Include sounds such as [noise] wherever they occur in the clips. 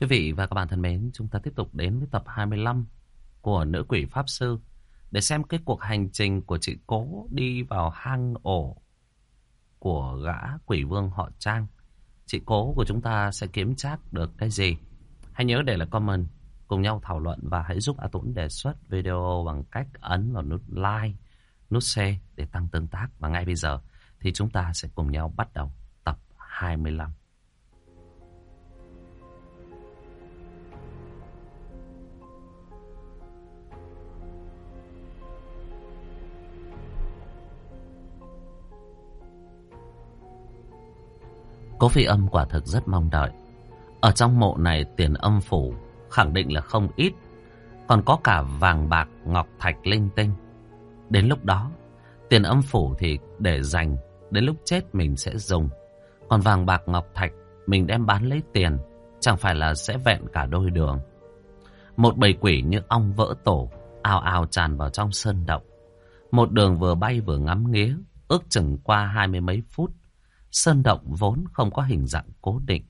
Quý vị và các bạn thân mến, chúng ta tiếp tục đến với tập 25 của Nữ Quỷ Pháp Sư để xem cái cuộc hành trình của chị Cố đi vào hang ổ của gã quỷ vương họ Trang. Chị Cố của chúng ta sẽ kiếm chắc được cái gì? Hãy nhớ để lại comment cùng nhau thảo luận và hãy giúp A Tuấn đề xuất video bằng cách ấn vào nút like, nút share để tăng tương tác. Và ngay bây giờ thì chúng ta sẽ cùng nhau bắt đầu tập 25. Cố phi âm quả thực rất mong đợi. Ở trong mộ này tiền âm phủ khẳng định là không ít. Còn có cả vàng bạc ngọc thạch linh tinh. Đến lúc đó, tiền âm phủ thì để dành, đến lúc chết mình sẽ dùng. Còn vàng bạc ngọc thạch mình đem bán lấy tiền, chẳng phải là sẽ vẹn cả đôi đường. Một bầy quỷ như ong vỡ tổ, ào ào tràn vào trong sơn động. Một đường vừa bay vừa ngắm nghía, ước chừng qua hai mươi mấy phút Sơn động vốn không có hình dạng cố định.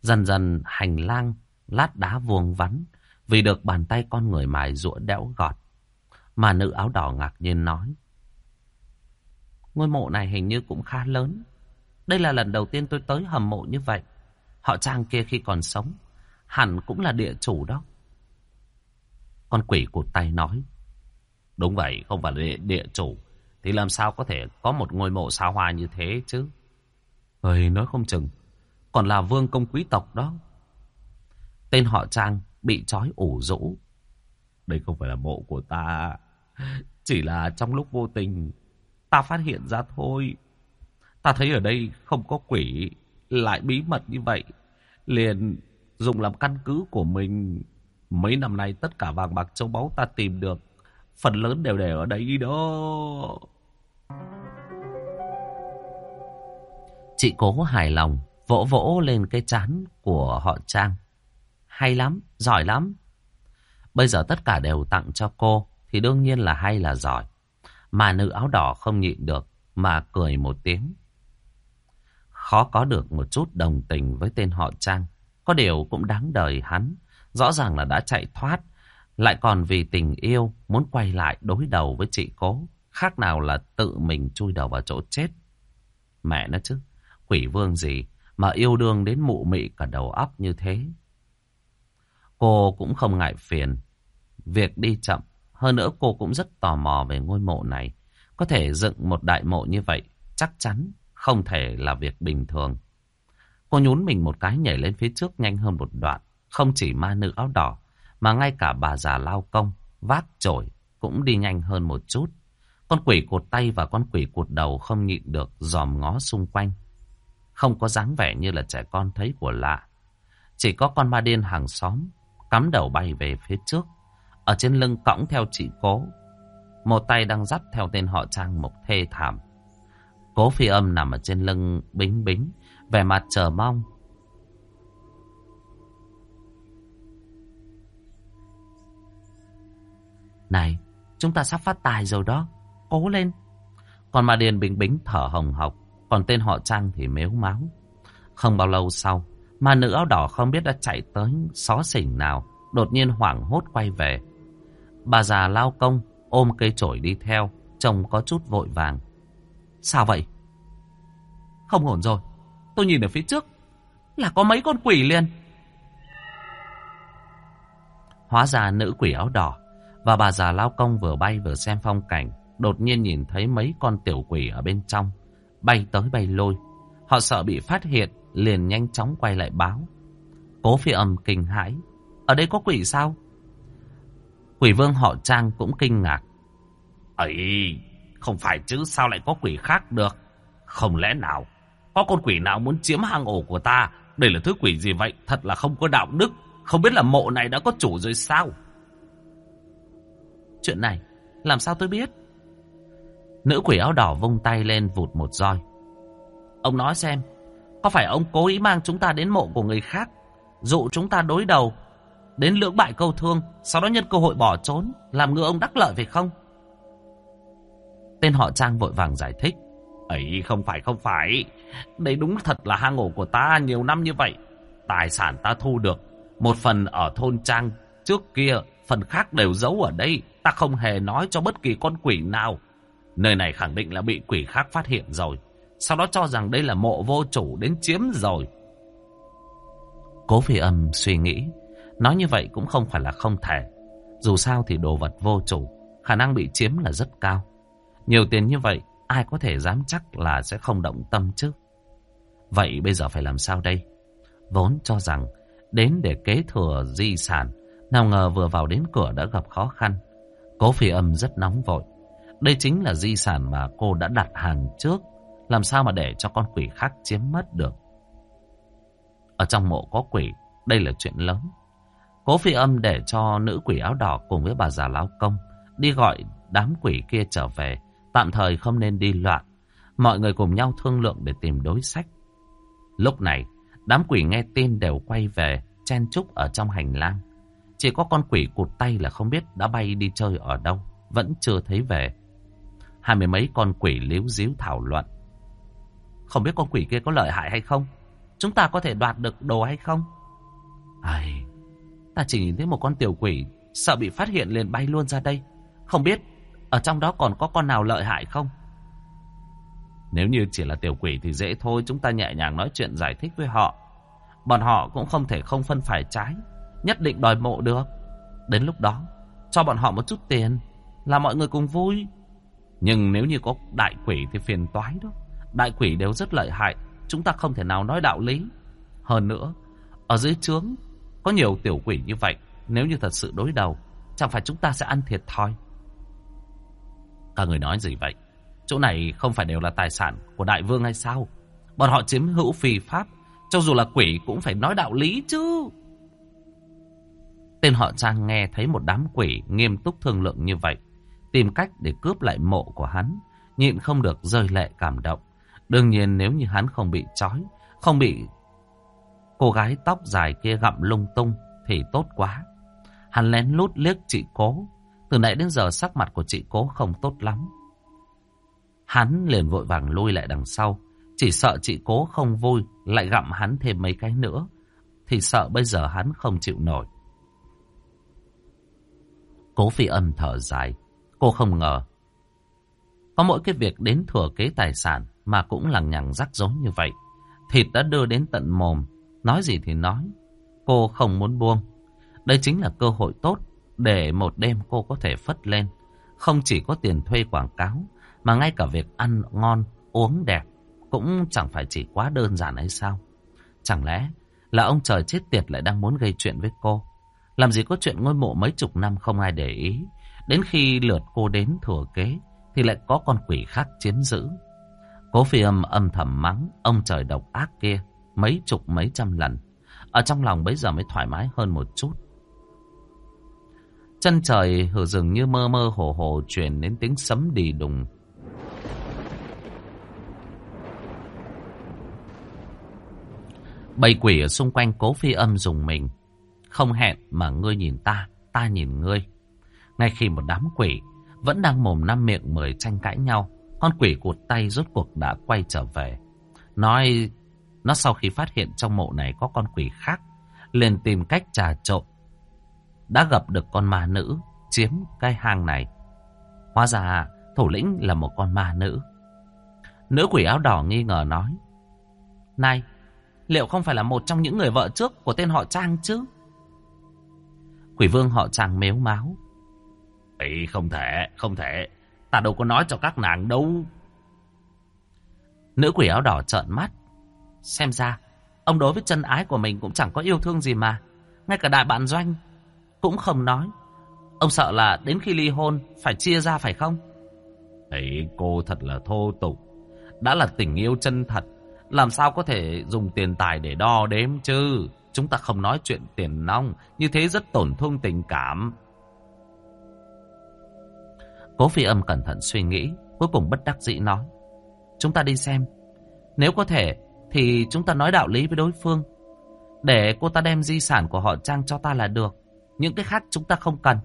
Dần dần hành lang, lát đá vuông vắn, vì được bàn tay con người mài rũa đẽo gọt. Mà nữ áo đỏ ngạc nhiên nói. Ngôi mộ này hình như cũng khá lớn. Đây là lần đầu tiên tôi tới hầm mộ như vậy. Họ trang kia khi còn sống, hẳn cũng là địa chủ đó. Con quỷ cụt tay nói. Đúng vậy, không phải địa, địa chủ. Thì làm sao có thể có một ngôi mộ xa hoa như thế chứ? Ơi nói không chừng Còn là vương công quý tộc đó. Tên họ Trang Bị trói ủ rũ. Đây không phải là mộ của ta, Chỉ là trong lúc vô tình Ta phát hiện ra thôi. Ta thấy ở đây không có quỷ Lại bí mật như vậy, Liền dùng làm căn cứ của mình. Mấy năm nay tất cả vàng bạc châu báu ta tìm được, Phần lớn đều để ở đây đó. Chị cố hài lòng, vỗ vỗ lên cái chán của họ Trang. Hay lắm, giỏi lắm. Bây giờ tất cả đều tặng cho cô, thì đương nhiên là hay là giỏi. Mà nữ áo đỏ không nhịn được, mà cười một tiếng. Khó có được một chút đồng tình với tên họ Trang. Có điều cũng đáng đời hắn. Rõ ràng là đã chạy thoát, lại còn vì tình yêu muốn quay lại đối đầu với chị cố. Khác nào là tự mình chui đầu vào chỗ chết. Mẹ nó chứ. Quỷ vương gì mà yêu đương đến mụ mị cả đầu óc như thế. Cô cũng không ngại phiền. Việc đi chậm. Hơn nữa cô cũng rất tò mò về ngôi mộ này. Có thể dựng một đại mộ như vậy chắc chắn không thể là việc bình thường. Cô nhún mình một cái nhảy lên phía trước nhanh hơn một đoạn. Không chỉ ma nữ áo đỏ, mà ngay cả bà già lao công, vác chổi cũng đi nhanh hơn một chút. Con quỷ cột tay và con quỷ cột đầu không nhịn được dòm ngó xung quanh. Không có dáng vẻ như là trẻ con thấy của lạ. Chỉ có con ma điên hàng xóm cắm đầu bay về phía trước. Ở trên lưng cõng theo chị cố. Một tay đang dắt theo tên họ Trang một thê thảm. Cố phi âm nằm ở trên lưng bính bính. Vẻ mặt chờ mong. Này, chúng ta sắp phát tài rồi đó. Cố lên. Còn ma điên bình bính thở hồng hộc. Còn tên họ Trang thì mếu máu. Không bao lâu sau, mà nữ áo đỏ không biết đã chạy tới xó xỉnh nào, đột nhiên hoảng hốt quay về. Bà già lao công, ôm cây chổi đi theo, trông có chút vội vàng. Sao vậy? Không ổn rồi, tôi nhìn ở phía trước, là có mấy con quỷ liền. Hóa ra nữ quỷ áo đỏ và bà già lao công vừa bay vừa xem phong cảnh, đột nhiên nhìn thấy mấy con tiểu quỷ ở bên trong bay tới bay lôi. Họ sợ bị phát hiện, liền nhanh chóng quay lại báo. Cố phi âm kinh hãi. Ở đây có quỷ sao? Quỷ vương họ Trang cũng kinh ngạc. ấy không phải chứ sao lại có quỷ khác được? Không lẽ nào, có con quỷ nào muốn chiếm hang ổ của ta? Đây là thứ quỷ gì vậy? Thật là không có đạo đức. Không biết là mộ này đã có chủ rồi sao? Chuyện này, làm sao tôi biết? Nữ quỷ áo đỏ vung tay lên vụt một roi. Ông nói xem, có phải ông cố ý mang chúng ta đến mộ của người khác, dụ chúng ta đối đầu, đến lưỡng bại câu thương, sau đó nhân cơ hội bỏ trốn, làm ngựa ông đắc lợi phải không? Tên họ Trang vội vàng giải thích. Ấy không phải không phải, đây đúng thật là hang ổ của ta nhiều năm như vậy. Tài sản ta thu được, Một phần ở thôn Trang trước kia, phần khác đều giấu ở đây. Ta không hề nói cho bất kỳ con quỷ nào. Nơi này khẳng định là bị quỷ khác phát hiện rồi. Sau đó cho rằng đây là mộ vô chủ đến chiếm rồi. Cố phi âm suy nghĩ. Nói như vậy cũng không phải là không thể. Dù sao thì đồ vật vô chủ, khả năng bị chiếm là rất cao. Nhiều tiền như vậy, ai có thể dám chắc là sẽ không động tâm chứ? Vậy bây giờ phải làm sao đây? Vốn cho rằng đến để kế thừa di sản, nào ngờ vừa vào đến cửa đã gặp khó khăn. Cố phi âm rất nóng vội. Đây chính là di sản mà cô đã đặt hàng trước. Làm sao mà để cho con quỷ khác chiếm mất được? Ở trong mộ có quỷ, đây là chuyện lớn. Cố phi âm để cho nữ quỷ áo đỏ cùng với bà già lão công đi gọi đám quỷ kia trở về. Tạm thời không nên đi loạn. Mọi người cùng nhau thương lượng để tìm đối sách. Lúc này, đám quỷ nghe tin đều quay về, chen chúc ở trong hành lang. Chỉ có con quỷ cụt tay là không biết đã bay đi chơi ở đâu, vẫn chưa thấy về. Hai mươi mấy con quỷ líu díu thảo luận. Không biết con quỷ kia có lợi hại hay không? Chúng ta có thể đoạt được đồ hay không? Ai... Ta chỉ nhìn thấy một con tiểu quỷ Sợ bị phát hiện liền bay luôn ra đây Không biết ở trong đó còn có con nào lợi hại không Nếu như chỉ là tiểu quỷ thì dễ thôi, Chúng ta nhẹ nhàng nói chuyện giải thích với họ Bọn họ cũng không thể không phân phải trái, Nhất định đòi mộ được Đến lúc đó, Cho bọn họ một chút tiền, Là mọi người cùng vui nhưng nếu như có đại quỷ thì phiền toái đó Đại quỷ đều rất lợi hại Chúng ta không thể nào nói đạo lý Hơn nữa Ở dưới trướng có nhiều tiểu quỷ như vậy, nếu như thật sự đối đầu, chẳng phải chúng ta sẽ ăn thiệt thòi. Các người nói gì vậy? Chỗ này không phải đều là tài sản của đại vương hay sao? Bọn họ chiếm hữu phi pháp, cho dù là quỷ cũng phải nói đạo lý chứ. Tên họ Trang nghe thấy một đám quỷ nghiêm túc thương lượng như vậy, tìm cách để cướp lại mộ của hắn, nhịn không được rơi lệ cảm động. Đương nhiên nếu như hắn không bị trói, không bị Cô gái tóc dài kia gặm lung tung thì tốt quá. Hắn lén lút liếc chị cố. Từ nãy đến giờ sắc mặt của chị cố không tốt lắm. Hắn liền vội vàng lui lại đằng sau. Chỉ sợ chị cố không vui lại gặm hắn thêm mấy cái nữa. Thì sợ bây giờ hắn không chịu nổi. Cố phi âm thở dài. Cô không ngờ. Có mỗi cái việc đến thừa kế tài sản mà cũng lằng nhằng rắc rối như vậy. Thịt đã đưa đến tận mồm Nói gì thì nói, cô không muốn buông. Đây chính là cơ hội tốt để một đêm cô có thể phất lên. Không chỉ có tiền thuê quảng cáo, mà ngay cả việc ăn ngon, uống đẹp cũng chẳng phải chỉ quá đơn giản hay sao. Chẳng lẽ là ông trời chết tiệt lại đang muốn gây chuyện với cô? Làm gì có chuyện ngôi mộ mấy chục năm không ai để ý. Đến khi lượt cô đến thừa kế thì lại có con quỷ khác chiếm giữ. Cố phi âm âm thầm mắng ông trời độc ác kia mấy chục mấy trăm lần. Ở trong lòng bấy giờ mới thoải mái hơn một chút. Chân trời hờ dường như mơ mơ hồ hồ truyền đến tiếng sấm đi đùng. Bầy quỷ ở xung quanh cố phi âm dùng mình. Không hẹn mà ngươi nhìn ta, ta nhìn ngươi. Ngay khi một đám quỷ vẫn đang mồm năm miệng mười tranh cãi nhau, con quỷ cụt tay rốt cuộc đã quay trở về. Nói nó sau khi phát hiện trong mộ này có con quỷ khác, liền tìm cách trà trộn. Đã gặp được con ma nữ, chiếm cái hang này. Hóa ra thủ lĩnh là một con ma nữ. Nữ quỷ áo đỏ nghi ngờ nói. Này, liệu không phải là một trong những người vợ trước của tên họ Trang chứ? Quỷ vương họ Trang mếu máu. Ý không thể, không thể. Ta đâu có nói cho các nàng đâu. Nữ quỷ áo đỏ trợn mắt, Xem ra, ông đối với chân ái của mình cũng chẳng có yêu thương gì mà. Ngay cả đại bạn doanh cũng không nói. Ông sợ là đến khi ly hôn phải chia ra phải không? Ấy cô thật là thô tục. Đã là tình yêu chân thật. Làm sao có thể dùng tiền tài để đo đếm chứ? Chúng ta không nói chuyện tiền nong. Như thế rất tổn thương tình cảm. Cố phi âm cẩn thận suy nghĩ. Cuối cùng bất đắc dĩ nói. Chúng ta đi xem. Nếu có thể thì chúng ta nói đạo lý với đối phương. Để cô ta đem di sản của họ Trang cho ta là được. Những cái khác chúng ta không cần.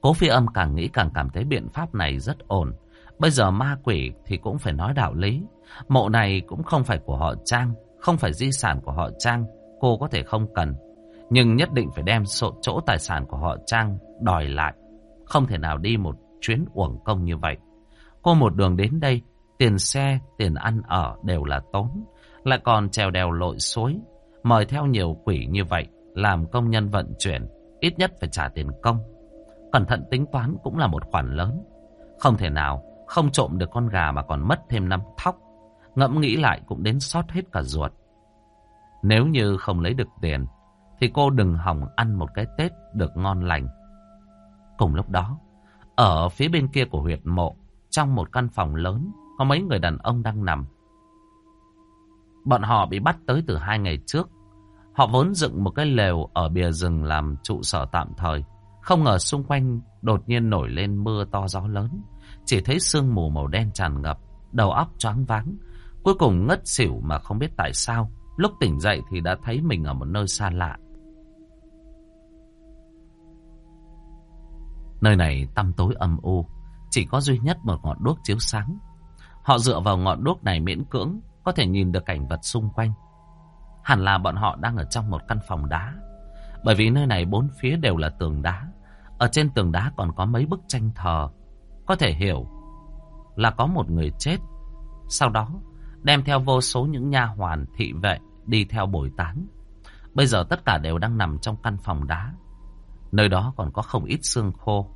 Cố phi âm càng nghĩ càng cảm thấy biện pháp này rất ổn. Bây giờ ma quỷ thì cũng phải nói đạo lý. Mộ này cũng không phải của họ Trang, không phải di sản của họ Trang. Cô có thể không cần. Nhưng nhất định phải đem sổ chỗ tài sản của họ Trang đòi lại. Không thể nào đi một chuyến uổng công như vậy. Cô một đường đến đây, tiền xe, tiền ăn ở đều là tốn. Lại còn trèo đèo lội suối, mời theo nhiều quỷ như vậy, làm công nhân vận chuyển, ít nhất phải trả tiền công. Cẩn thận tính toán cũng là một khoản lớn. Không thể nào không trộm được con gà mà còn mất thêm năm thóc. Ngẫm nghĩ lại cũng đến sót hết cả ruột. Nếu như không lấy được tiền, thì cô đừng hỏng ăn một cái Tết được ngon lành. Cùng lúc đó, ở phía bên kia của huyệt mộ, trong một căn phòng lớn, có mấy người đàn ông đang nằm. Bọn họ bị bắt tới từ hai ngày trước. Họ vốn dựng một cái lều ở bìa rừng làm trụ sở tạm thời. Không ngờ xung quanh đột nhiên nổi lên mưa to gió lớn. Chỉ thấy sương mù màu đen tràn ngập, đầu óc choáng váng. Cuối cùng ngất xỉu mà không biết tại sao. Lúc tỉnh dậy thì đã thấy mình ở một nơi xa lạ. Nơi này tăm tối âm u, chỉ có duy nhất một ngọn đuốc chiếu sáng. Họ dựa vào ngọn đuốc này miễn cưỡng, có thể nhìn được cảnh vật xung quanh. Hẳn là bọn họ đang ở trong một căn phòng đá. Bởi vì nơi này bốn phía đều là tường đá. Ở trên tường đá còn có mấy bức tranh thờ. Có thể hiểu là có một người chết. Sau đó đem theo vô số những nha hoàn thị vệ đi theo bồi tán Bây giờ tất cả đều đang nằm trong căn phòng đá. Nơi đó còn có không ít xương khô.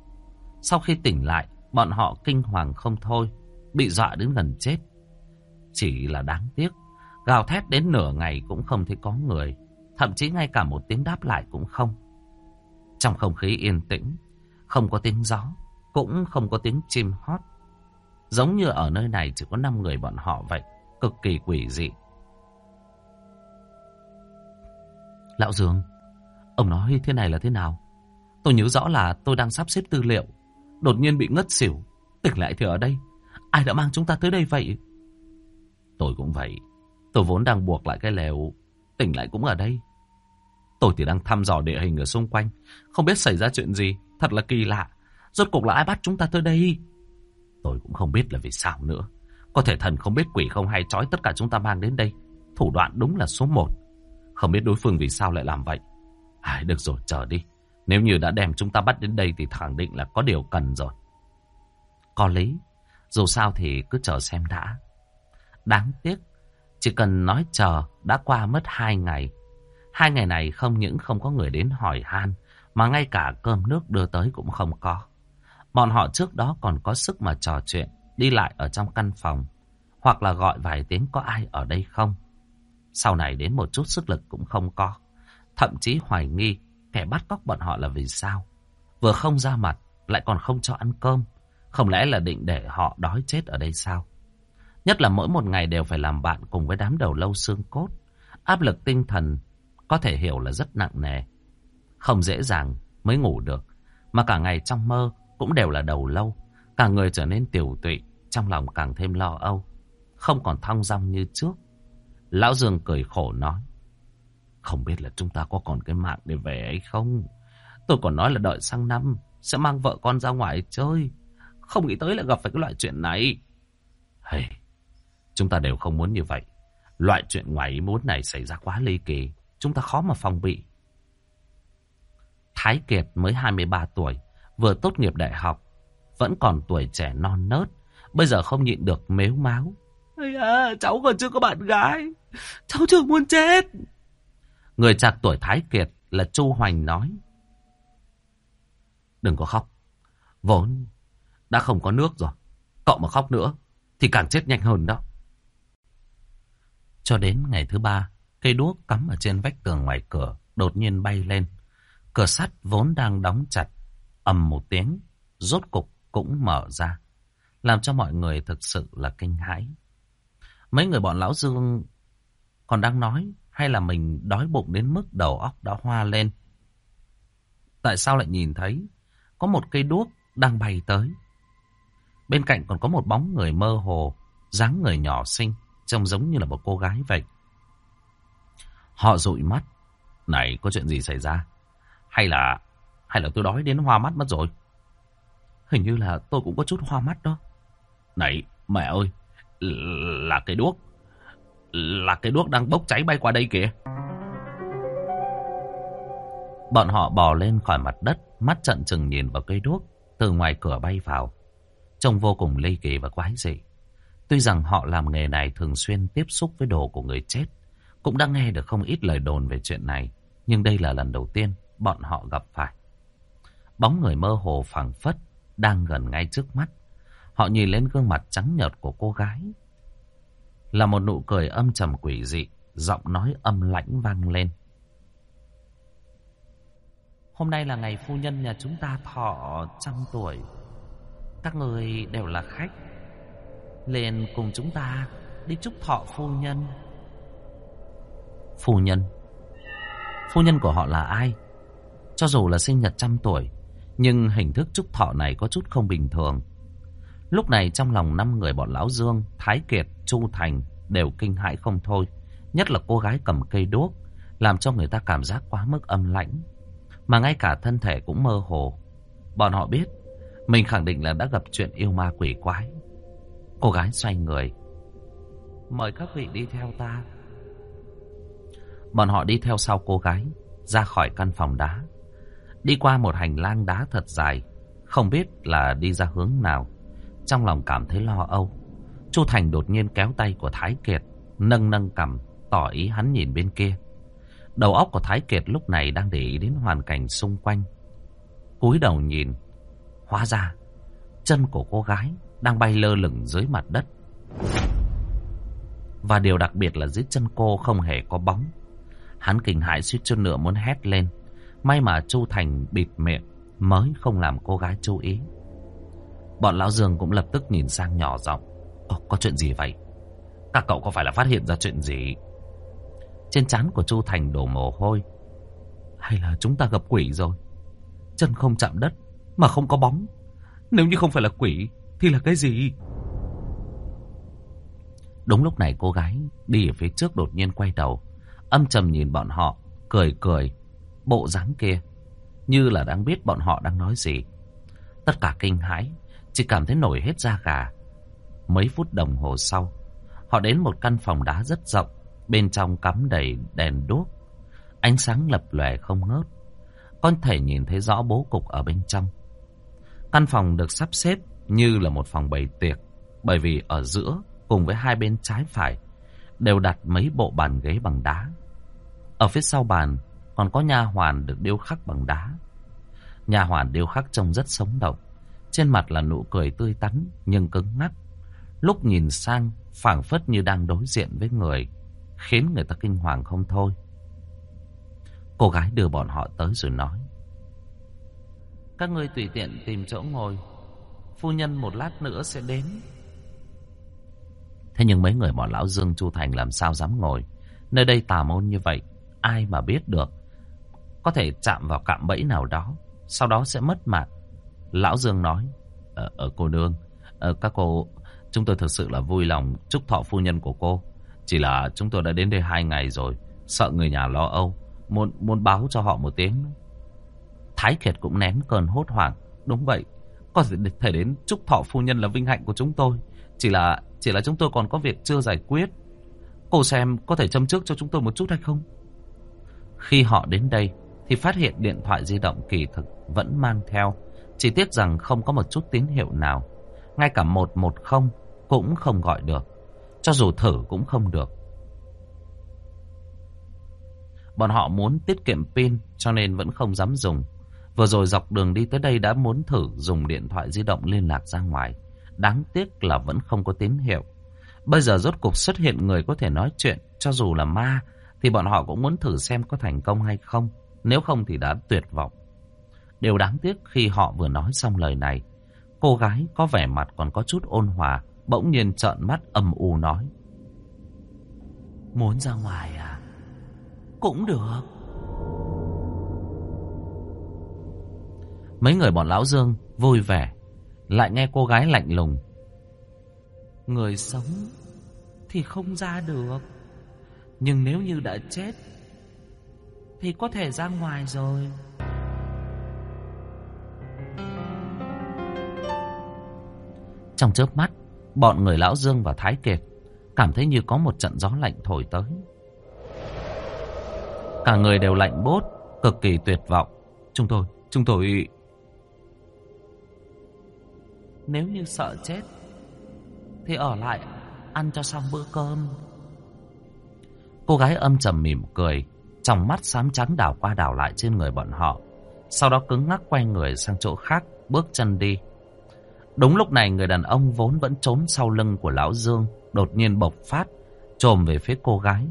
Sau khi tỉnh lại, bọn họ kinh hoàng không thôi, bị dọa đến gần chết. Chỉ là đáng tiếc, gào thét đến nửa ngày cũng không thấy có người, thậm chí ngay cả một tiếng đáp lại cũng không. Trong không khí yên tĩnh, không có tiếng gió, cũng không có tiếng chim hót. Giống như ở nơi này chỉ có 5 người bọn họ vậy, cực kỳ quỷ dị. Lão Dương, ông nói thế này là thế nào? Tôi nhớ rõ là tôi đang sắp xếp tư liệu. Đột nhiên bị ngất xỉu. Tỉnh lại thì ở đây. Ai đã mang chúng ta tới đây vậy? Tôi cũng vậy. Tôi vốn đang buộc lại cái lều. Tỉnh lại cũng ở đây. Tôi thì đang thăm dò địa hình ở xung quanh. Không biết xảy ra chuyện gì. Thật là kỳ lạ. Rốt cuộc là ai bắt chúng ta tới đây? Tôi cũng không biết là vì sao nữa. Có thể thần không biết quỷ không hay trói tất cả chúng ta mang đến đây. Thủ đoạn đúng là số một. Không biết đối phương vì sao lại làm vậy. À, được rồi, chờ đi. Nếu như đã đem chúng ta bắt đến đây thì khẳng định là có điều cần rồi. Có lý. Dù sao thì cứ chờ xem đã. Đáng tiếc. Chỉ cần nói chờ đã qua mất hai ngày. Hai ngày này không những không có người đến hỏi han. Mà ngay cả cơm nước đưa tới cũng không có. Bọn họ trước đó còn có sức mà trò chuyện. Đi lại ở trong căn phòng. Hoặc là gọi vài tiếng có ai ở đây không. Sau này đến một chút sức lực cũng không có. Thậm chí hoài nghi kẻ bắt cóc bọn họ là vì sao. Vừa không ra mặt, lại còn không cho ăn cơm. Không lẽ là định để họ đói chết ở đây sao? Nhất là mỗi một ngày đều phải làm bạn cùng với đám đầu lâu xương cốt. Áp lực tinh thần có thể hiểu là rất nặng nề. Không dễ dàng mới ngủ được. Mà cả ngày trong mơ cũng đều là đầu lâu. Cả người trở nên tiểu tụy, trong lòng càng thêm lo âu. Không còn thong dong như trước. Lão Dương cười khổ nói. Không biết là chúng ta có còn cái mạng để về hay không. Tôi còn nói là đợi sang năm sẽ mang vợ con ra ngoài chơi. Không nghĩ tới là gặp phải cái loại chuyện này. Hey, chúng ta đều không muốn như vậy. Loại chuyện ngoài ý muốn này xảy ra quá ly kỳ. Chúng ta khó mà phòng bị. Thái Kiệt mới 23 tuổi, vừa tốt nghiệp đại học. Vẫn còn tuổi trẻ non nớt. Bây giờ không nhịn được mếu máu. Ây à, cháu còn chưa có bạn gái. Cháu chưa muốn chết. Người chạc tuổi Thái Kiệt là Chu Hoành nói. Đừng có khóc. Vốn đã không có nước rồi. Cậu mà khóc nữa thì càng chết nhanh hơn đó. Cho đến ngày thứ ba, cây đuốc cắm ở trên vách tường ngoài cửa đột nhiên bay lên. Cửa sắt vốn đang đóng chặt, ầm một tiếng, rốt cục cũng mở ra. Làm cho mọi người thực sự là kinh hãi. Mấy người bọn lão Dương còn đang nói hay là mình đói bụng đến mức đầu óc đã hoa lên. Tại sao lại nhìn thấy có một cây đuốc đang bay tới. Bên cạnh còn có một bóng người mơ hồ, dáng người nhỏ xinh, trông giống như là một cô gái vậy. Họ dụi mắt. Này, có chuyện gì xảy ra? Hay là... hay là tôi đói đến hoa mắt mất rồi? Hình như là tôi cũng có chút hoa mắt đó. Này, mẹ ơi, là cái đuốc. Là cái đuốc đang bốc cháy bay qua đây kìa. Bọn họ bò lên khỏi mặt đất, mắt trận trừng nhìn vào cây đuốc, từ ngoài cửa bay vào. Trông vô cùng ly kỳ và quái dị. Tuy rằng họ làm nghề này thường xuyên tiếp xúc với đồ của người chết, cũng đã nghe được không ít lời đồn về chuyện này, nhưng đây là lần đầu tiên bọn họ gặp phải. Bóng người mơ hồ phẳng phất, đang gần ngay trước mắt. Họ nhìn lên gương mặt trắng nhợt của cô gái. Là một nụ cười âm trầm quỷ dị, giọng nói âm lãnh vang lên. Hôm nay là ngày phu nhân nhà chúng ta thọ trăm tuổi. Các người đều là khách. Lên cùng chúng ta đi chúc thọ phu nhân. Phu nhân? Phu nhân của họ là ai? Cho dù là sinh nhật trăm tuổi, nhưng hình thức chúc thọ này có chút không bình thường. Lúc này trong lòng năm người bọn Lão Dương, Thái Kiệt, Chu Thành đều kinh hãi không thôi. Nhất là cô gái cầm cây đuốc, làm cho người ta cảm giác quá mức âm lãnh. Mà ngay cả thân thể cũng mơ hồ. Bọn họ biết, mình khẳng định là đã gặp chuyện yêu ma quỷ quái. Cô gái xoay người. Mời các vị đi theo ta. Bọn họ đi theo sau cô gái, ra khỏi căn phòng đá. Đi qua một hành lang đá thật dài, không biết là đi ra hướng nào. Trong lòng cảm thấy lo âu. Chu Thành đột nhiên kéo tay của Thái Kiệt, nâng nâng cầm, tỏ ý hắn nhìn bên kia. Đầu óc của Thái Kiệt lúc này đang để ý đến hoàn cảnh xung quanh. cúi đầu nhìn, hóa ra chân của cô gái đang bay lơ lửng dưới mặt đất. Và điều đặc biệt là dưới chân cô không hề có bóng. Hắn kinh hãi suýt chút nữa muốn hét lên. May mà Chu Thành bịt miệng mới không làm cô gái chú ý. Bọn Lão Dương cũng lập tức nhìn sang nhỏ giọng. Ồ, có chuyện gì vậy? Các cậu có phải là phát hiện ra chuyện gì? Trên trán của Chu Thành đổ mồ hôi. Hay là chúng ta gặp quỷ rồi? Chân không chạm đất mà không có bóng. Nếu như không phải là quỷ thì là cái gì? Đúng lúc này cô gái đi ở phía trước đột nhiên quay đầu. Âm trầm nhìn bọn họ, cười cười. Bộ dáng kia như là đang biết bọn họ đang nói gì. Tất cả kinh hãi, chỉ cảm thấy nổi hết da gà. Mấy phút đồng hồ sau, họ đến một căn phòng đá rất rộng, bên trong cắm đầy đèn đuốc. Ánh sáng lập lòe không ngớt. Con thể nhìn thấy rõ bố cục ở bên trong. Căn phòng được sắp xếp như là một phòng bày tiệc, bởi vì ở giữa cùng với hai bên trái phải đều đặt mấy bộ bàn ghế bằng đá. Ở phía sau bàn còn có nha hoàn được điêu khắc bằng đá. Nha hoàn điêu khắc trông rất sống động, trên mặt là nụ cười tươi tắn nhưng cứng ngắc. Lúc nhìn sang phảng phất như đang đối diện với người, khiến người ta kinh hoàng không thôi. Cô gái đưa bọn họ tới rồi nói. Các ngươi tùy tiện tìm chỗ ngồi, phu nhân một lát nữa sẽ đến. Thế nhưng mấy người bọn lão Dương Chu Thành làm sao dám ngồi. Nơi đây tà môn như vậy, ai mà biết được. Có thể chạm vào cạm bẫy nào đó, sau đó sẽ mất mạng. Lão Dương nói, ở, ở cô nương, ở các cô, chúng tôi thực sự là vui lòng chúc thọ phu nhân của cô. Chỉ là chúng tôi đã đến đây hai ngày rồi, sợ người nhà lo âu, muốn muốn báo cho họ một tiếng. Thái Kiệt cũng nén cơn hốt hoảng. Đúng vậy, có thể đến chúc thọ phu nhân là vinh hạnh của chúng tôi. Chỉ là chỉ là chúng tôi còn có việc chưa giải quyết. Cô xem có thể châm trước cho chúng tôi một chút hay không? Khi họ đến đây thì phát hiện điện thoại di động kỳ thực vẫn mang theo. Chỉ tiếc rằng không có một chút tín hiệu nào. Ngay cả 110 cũng không gọi được. Cho dù thử cũng không được. Bọn họ muốn tiết kiệm pin cho nên vẫn không dám dùng. Vừa rồi dọc đường đi tới đây đã muốn thử dùng điện thoại di động liên lạc ra ngoài. Đáng tiếc là vẫn không có tín hiệu. Bây giờ rốt cuộc xuất hiện người có thể nói chuyện, cho dù là ma, thì bọn họ cũng muốn thử xem có thành công hay không. Nếu không thì đã tuyệt vọng. Điều đáng tiếc khi họ vừa nói xong lời này, cô gái có vẻ mặt còn có chút ôn hòa, bỗng nhiên trợn mắt âm u nói. Muốn ra ngoài à? Cũng được. Mấy người bọn Lão Dương vui vẻ lại nghe cô gái lạnh lùng Người sống Thì không ra được Nhưng nếu như đã chết Thì có thể ra ngoài rồi Trong chớp mắt Bọn người Lão Dương và Thái Kiệt Cảm thấy như có một trận gió lạnh thổi tới Cả người đều lạnh bốt Cực kỳ tuyệt vọng. Chúng tôi, chúng tôi... Nếu như sợ chết, thì ở lại ăn cho xong bữa cơm. Cô gái âm trầm mỉm cười, trong mắt xám trắng đảo qua đảo lại trên người bọn họ. Sau đó cứng ngắc quay người sang chỗ khác, bước chân đi. Đúng lúc này người đàn ông vốn vẫn trốn sau lưng của Lão Dương, đột nhiên bộc phát, trồm về phía cô gái.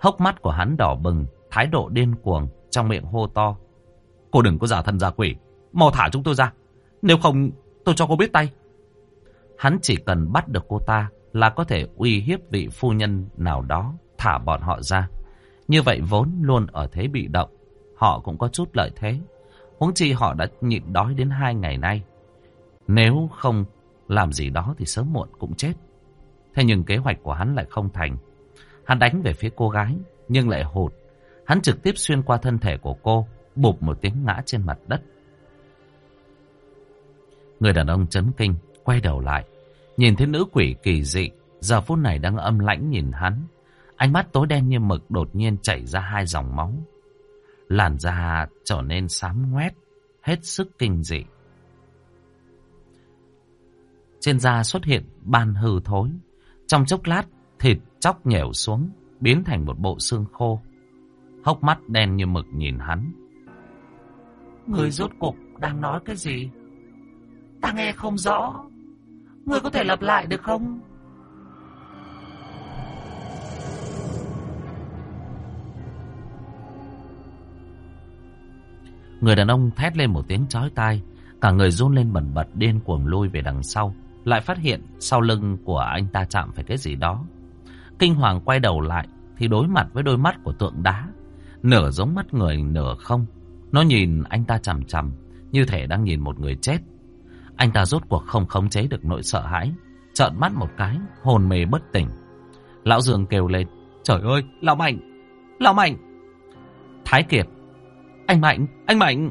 Hốc mắt của hắn đỏ bừng, thái độ điên cuồng, trong miệng hô to. Cô đừng có giả thân giả quỷ, mau thả chúng tôi ra. Nếu không, tôi cho cô biết tay. Hắn chỉ cần bắt được cô ta là có thể uy hiếp vị phu nhân nào đó, thả bọn họ ra. Như vậy vốn luôn ở thế bị động, họ cũng có chút lợi thế. Huống chi họ đã nhịn đói đến hai ngày nay. Nếu không làm gì đó thì sớm muộn cũng chết. Thế nhưng kế hoạch của hắn lại không thành. Hắn đánh về phía cô gái, nhưng lại hụt. Hắn trực tiếp xuyên qua thân thể của cô, bụp một tiếng ngã trên mặt đất. Người đàn ông chấn kinh, quay đầu lại. Nhìn thấy nữ quỷ kỳ dị, giờ phút này đang âm lãnh nhìn hắn. Ánh mắt tối đen như mực đột nhiên chảy ra hai dòng máu. Làn da trở nên xám ngoét, hết sức kinh dị. Trên da xuất hiện ban hư thối. Trong chốc lát, thịt chóc nhẻo xuống, biến thành một bộ xương khô. Hốc mắt đen như mực nhìn hắn. Người rốt cục đang nói cái gì? Ta nghe không rõ. Người có thể lặp lại được không? Người đàn ông thét lên một tiếng chói tai, cả người run lên bẩn bật điên cuồng lui về đằng sau, lại phát hiện sau lưng của anh ta chạm phải cái gì đó. Kinh hoàng quay đầu lại thì đối mặt với đôi mắt của tượng đá, nửa giống mắt người nửa không. Nó nhìn anh ta chằm chằm, như thể đang nhìn một người chết. Anh ta rốt cuộc không khống chế được nỗi sợ hãi, trợn mắt một cái, hồn mê bất tỉnh. Lão Dương kêu lên, trời ơi, Lão Mạnh, Lão Mạnh. Thái Kiệt, anh Mạnh, anh Mạnh.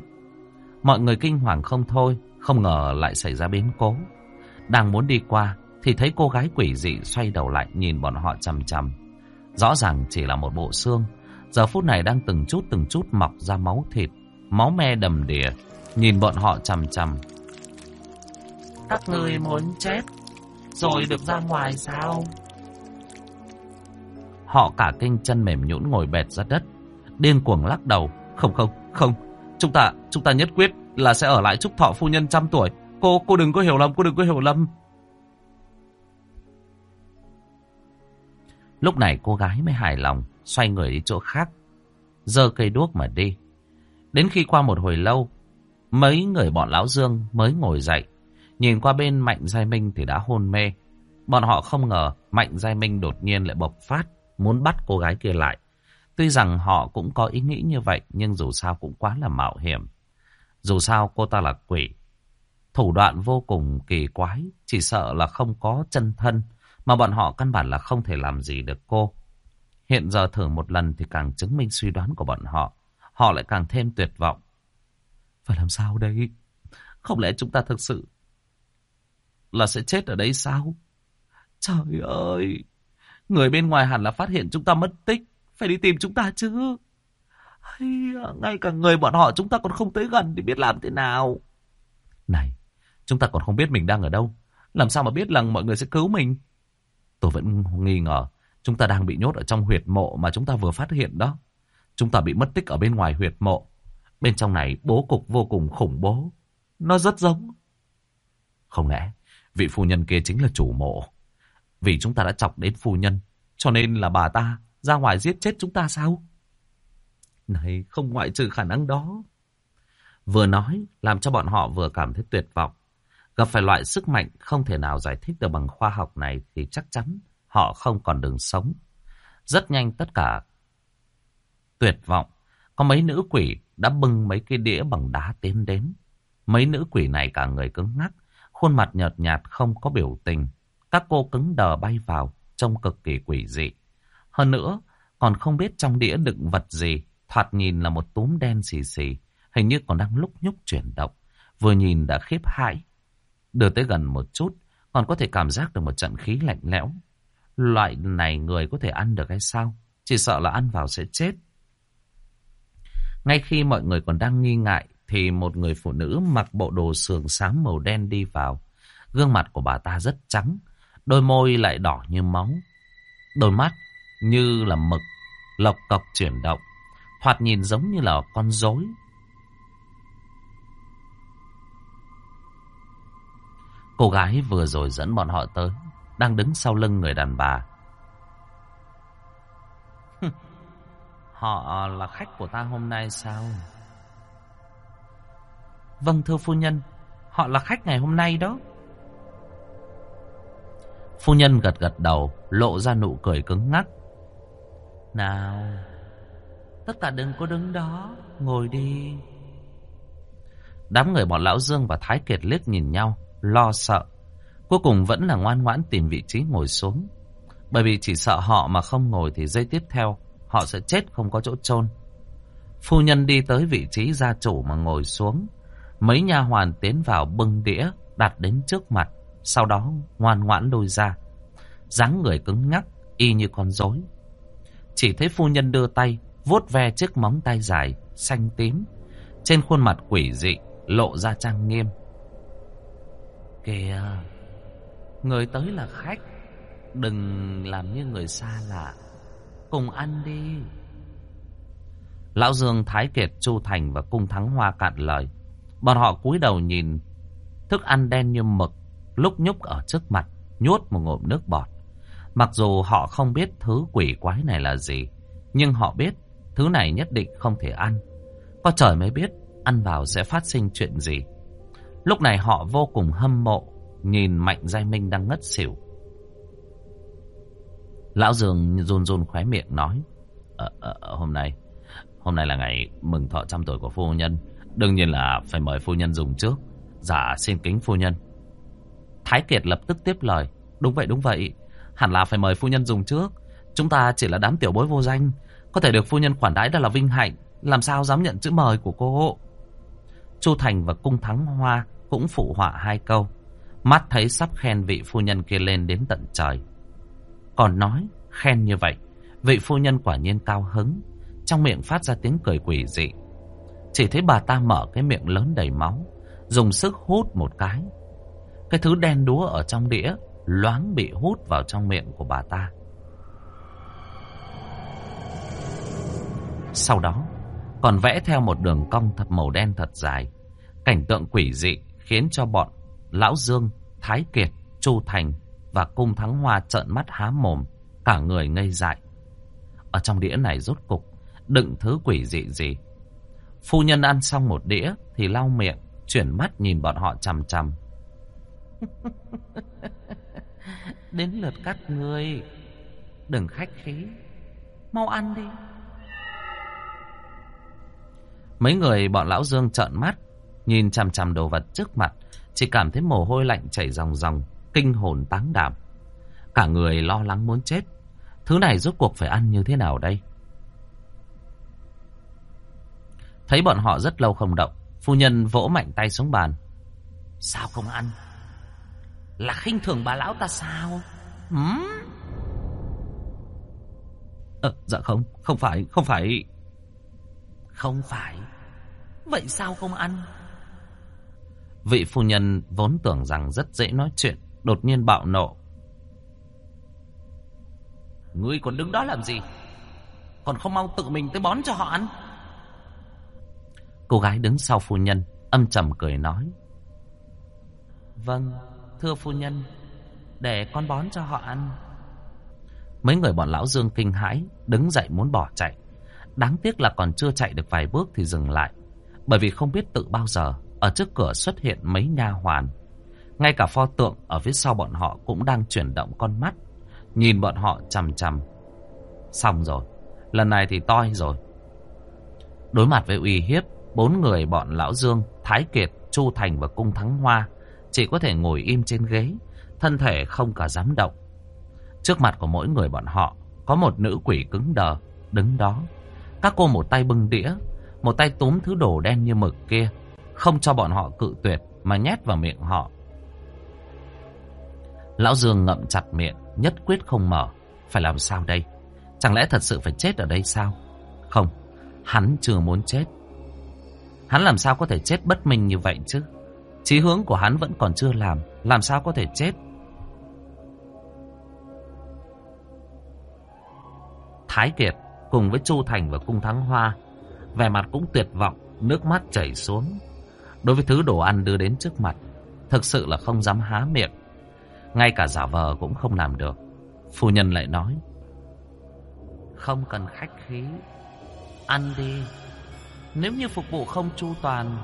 Mọi người kinh hoàng không thôi, không ngờ lại xảy ra biến cố. Đang muốn đi qua, thì thấy cô gái quỷ dị xoay đầu lại nhìn bọn họ chằm chằm. Rõ ràng chỉ là một bộ xương, giờ phút này đang từng chút từng chút mọc ra máu thịt, máu me đầm đìa, nhìn bọn họ chằm chằm. Các người muốn chết, rồi được ra ngoài sao? Họ cả kinh chân mềm nhũn ngồi bệt ra đất, điên cuồng lắc đầu. Không không, không, chúng ta, chúng ta nhất quyết là sẽ ở lại chúc thọ phu nhân trăm tuổi. Cô, cô đừng có hiểu lầm, cô đừng có hiểu lầm. Lúc này cô gái mới hài lòng, xoay người đi chỗ khác, giơ cây đuốc mà đi. Đến khi qua một hồi lâu, mấy người bọn Lão Dương mới ngồi dậy, nhìn qua bên Mạnh Giai Minh thì đã hôn mê. Bọn họ không ngờ Mạnh Giai Minh đột nhiên lại bộc phát, muốn bắt cô gái kia lại. Tuy rằng họ cũng có ý nghĩ như vậy, nhưng dù sao cũng quá là mạo hiểm. Dù sao cô ta là quỷ, thủ đoạn vô cùng kỳ quái, chỉ sợ là không có chân thân, mà bọn họ căn bản là không thể làm gì được cô. Hiện giờ thử một lần thì càng chứng minh suy đoán của bọn họ, họ lại càng thêm tuyệt vọng. Phải làm sao đây? Không lẽ chúng ta thực sự là sẽ chết ở đây sao? Trời ơi! Người bên ngoài hẳn là phát hiện chúng ta mất tích. Phải đi tìm chúng ta chứ. Hay, à, ngay cả người bọn họ chúng ta còn không tới gần thì biết làm thế nào. Này, chúng ta còn không biết mình đang ở đâu. Làm sao mà biết rằng mọi người sẽ cứu mình? Tôi vẫn nghi ngờ chúng ta đang bị nhốt ở trong huyệt mộ mà chúng ta vừa phát hiện đó. Chúng ta bị mất tích ở bên ngoài huyệt mộ. Bên trong này bố cục vô cùng khủng bố. Nó rất giống. Không lẽ vị phu nhân kia chính là chủ mộ? Vì chúng ta đã chọc đến phu nhân. Cho nên là bà ta ra ngoài giết chết chúng ta sao? Này, không ngoại trừ khả năng đó. Vừa nói, làm cho bọn họ vừa cảm thấy tuyệt vọng. Gặp phải loại sức mạnh không thể nào giải thích được bằng khoa học này thì chắc chắn họ không còn đường sống. Rất nhanh tất cả tuyệt vọng. Có mấy nữ quỷ đã bưng mấy cái đĩa bằng đá tiến đến. Mấy nữ quỷ này cả người cứng ngắc, khuôn mặt nhợt nhạt không có biểu tình. Các cô cứng đờ bay vào, trông cực kỳ quỷ dị. Hơn nữa, còn không biết trong đĩa đựng vật gì, thoạt nhìn là một túm đen xì xì, hình như còn đang lúc nhúc chuyển động, vừa nhìn đã khiếp hãi. Đưa tới gần một chút, còn có thể cảm giác được một trận khí lạnh lẽo. Loại này người có thể ăn được hay sao? Chỉ sợ là ăn vào sẽ chết. Ngay khi mọi người còn đang nghi ngại thì một người phụ nữ mặc bộ đồ sườn xám màu đen đi vào. Gương mặt của bà ta rất trắng, đôi môi lại đỏ như máu. Đôi mắt như là mực, lộc cọc chuyển động, thoạt nhìn giống như là con rối. Cô gái vừa rồi dẫn bọn họ tới, đang đứng sau lưng người đàn bà. [laughs] Họ là khách của ta hôm nay sao? Vâng thưa phu nhân, họ là khách ngày hôm nay đó. Phu nhân gật gật đầu, lộ ra nụ cười cứng ngắc. Nào, tất cả đừng có đứng đó, ngồi đi. Đám người bọn Lão Dương và Thái Kiệt liếc nhìn nhau, lo sợ. Cuối cùng vẫn là ngoan ngoãn tìm vị trí ngồi xuống. Bởi vì chỉ sợ họ mà không ngồi thì giây tiếp theo, họ sẽ chết không có chỗ chôn. Phu nhân đi tới vị trí gia chủ mà ngồi xuống. Mấy nha hoàn tiến vào bưng đĩa, đặt đến trước mặt, sau đó ngoan ngoãn lôi ra. dáng người cứng ngắc y như con rối. Chỉ thấy phu nhân đưa tay, vuốt ve chiếc móng tay dài, xanh tím. Trên khuôn mặt quỷ dị, lộ ra trang nghiêm. Kìa, người tới là khách, đừng làm như người xa lạ. Cùng ăn đi. Lão Dương, Thái Kiệt, Chu Thành và Cung Thắng Hoa cạn lời. Bọn họ cúi đầu nhìn thức ăn đen như mực lúc nhúc ở trước mặt, nhốt một ngụm nước bọt. Mặc dù họ không biết thứ quỷ quái này là gì, nhưng họ biết thứ này nhất định không thể ăn. Có trời mới biết ăn vào sẽ phát sinh chuyện gì. Lúc này họ vô cùng hâm mộ, nhìn Mạnh Giai Minh đang ngất xỉu. Lão Dương run run khóe miệng nói, à, à, hôm nay, hôm nay là ngày mừng thọ trăm tuổi của phu nhân. Đương nhiên là phải mời phu nhân dùng trước. Dạ xin kính phu nhân. Thái Kiệt lập tức tiếp lời. Đúng vậy, đúng vậy. Hẳn là phải mời phu nhân dùng trước. Chúng ta chỉ là đám tiểu bối vô danh. Có thể được phu nhân khoản đãi đã là vinh hạnh. Làm sao dám nhận chữ mời của cô? Chu Thành và Cung Thắng Hoa cũng phụ họa hai câu. Mắt thấy sắp khen vị phu nhân kia lên đến tận trời. Còn nói, khen như vậy, vị phu nhân quả nhiên cao hứng. Trong miệng phát ra tiếng cười quỷ dị. Chỉ thấy bà ta mở cái miệng lớn đầy máu, dùng sức hút một cái. Cái thứ đen đúa ở trong đĩa loáng bị hút vào trong miệng của bà ta. Sau đó, còn vẽ theo một đường cong thật màu đen thật dài. Cảnh tượng quỷ dị khiến cho bọn Lão Dương, Thái Kiệt, Chu Thành và Cung Thắng Hoa trợn mắt há mồm, cả người ngây dại. Ở trong đĩa này rốt cục, đựng thứ quỷ dị gì. Phu nhân ăn xong một đĩa thì lau miệng, chuyển mắt nhìn bọn họ chằm chằm. [laughs] Đến lượt các ngươi, đừng khách khí, mau ăn đi. Mấy người bọn lão Dương trợn mắt, nhìn chằm chằm đồ vật trước mặt, chỉ cảm thấy mồ hôi lạnh chảy ròng ròng, kinh hồn táng đảm. Cả người lo lắng muốn chết. Thứ này rốt cuộc phải ăn như thế nào đây? Thấy bọn họ rất lâu không động, phu nhân vỗ mạnh tay xuống bàn. Sao không ăn? Là khinh thường bà lão ta sao? Hửm? Ờ, dạ không, không phải, không phải. Không phải. Vậy sao không ăn? Vị phu nhân vốn tưởng rằng rất dễ nói chuyện, đột nhiên bạo nộ. Ngươi còn đứng đó làm gì? Còn không mau tự mình tới bón cho họ ăn. Cô gái đứng sau phu nhân, âm trầm cười nói. Vâng, thưa phu nhân, để con bón cho họ ăn. Mấy người bọn lão Dương kinh hãi, đứng dậy muốn bỏ chạy. Đáng tiếc là còn chưa chạy được vài bước thì dừng lại. Bởi vì không biết tự bao giờ, ở trước cửa xuất hiện mấy nha hoàn. Ngay cả pho tượng ở phía sau bọn họ cũng đang chuyển động con mắt, nhìn bọn họ chằm chằm. Xong rồi, lần này thì toi rồi. Đối mặt với uy hiếp, Bốn người bọn Lão Dương, Thái Kiệt, Chu Thành và Cung Thắng Hoa chỉ có thể ngồi im trên ghế, thân thể không cả dám động. Trước mặt của mỗi người bọn họ có một nữ quỷ cứng đờ, đứng đó. Các cô một tay bưng đĩa, một tay túm thứ đồ đen như mực kia, không cho bọn họ cự tuyệt mà nhét vào miệng họ. Lão Dương ngậm chặt miệng, nhất quyết không mở. Phải làm sao đây? Chẳng lẽ thật sự phải chết ở đây sao? Không, hắn chưa muốn chết. Hắn làm sao có thể chết bất minh như vậy chứ? Chí hướng của hắn vẫn còn chưa làm, làm sao có thể chết? Thái Kiệt cùng với Chu Thành và Cung Thắng Hoa, vẻ mặt cũng tuyệt vọng, nước mắt chảy xuống. Đối với thứ đồ ăn đưa đến trước mặt, thực sự là không dám há miệng. Ngay cả giả vờ cũng không làm được. Phu nhân lại nói, không cần khách khí, ăn đi. Nếu như phục vụ không chu toàn,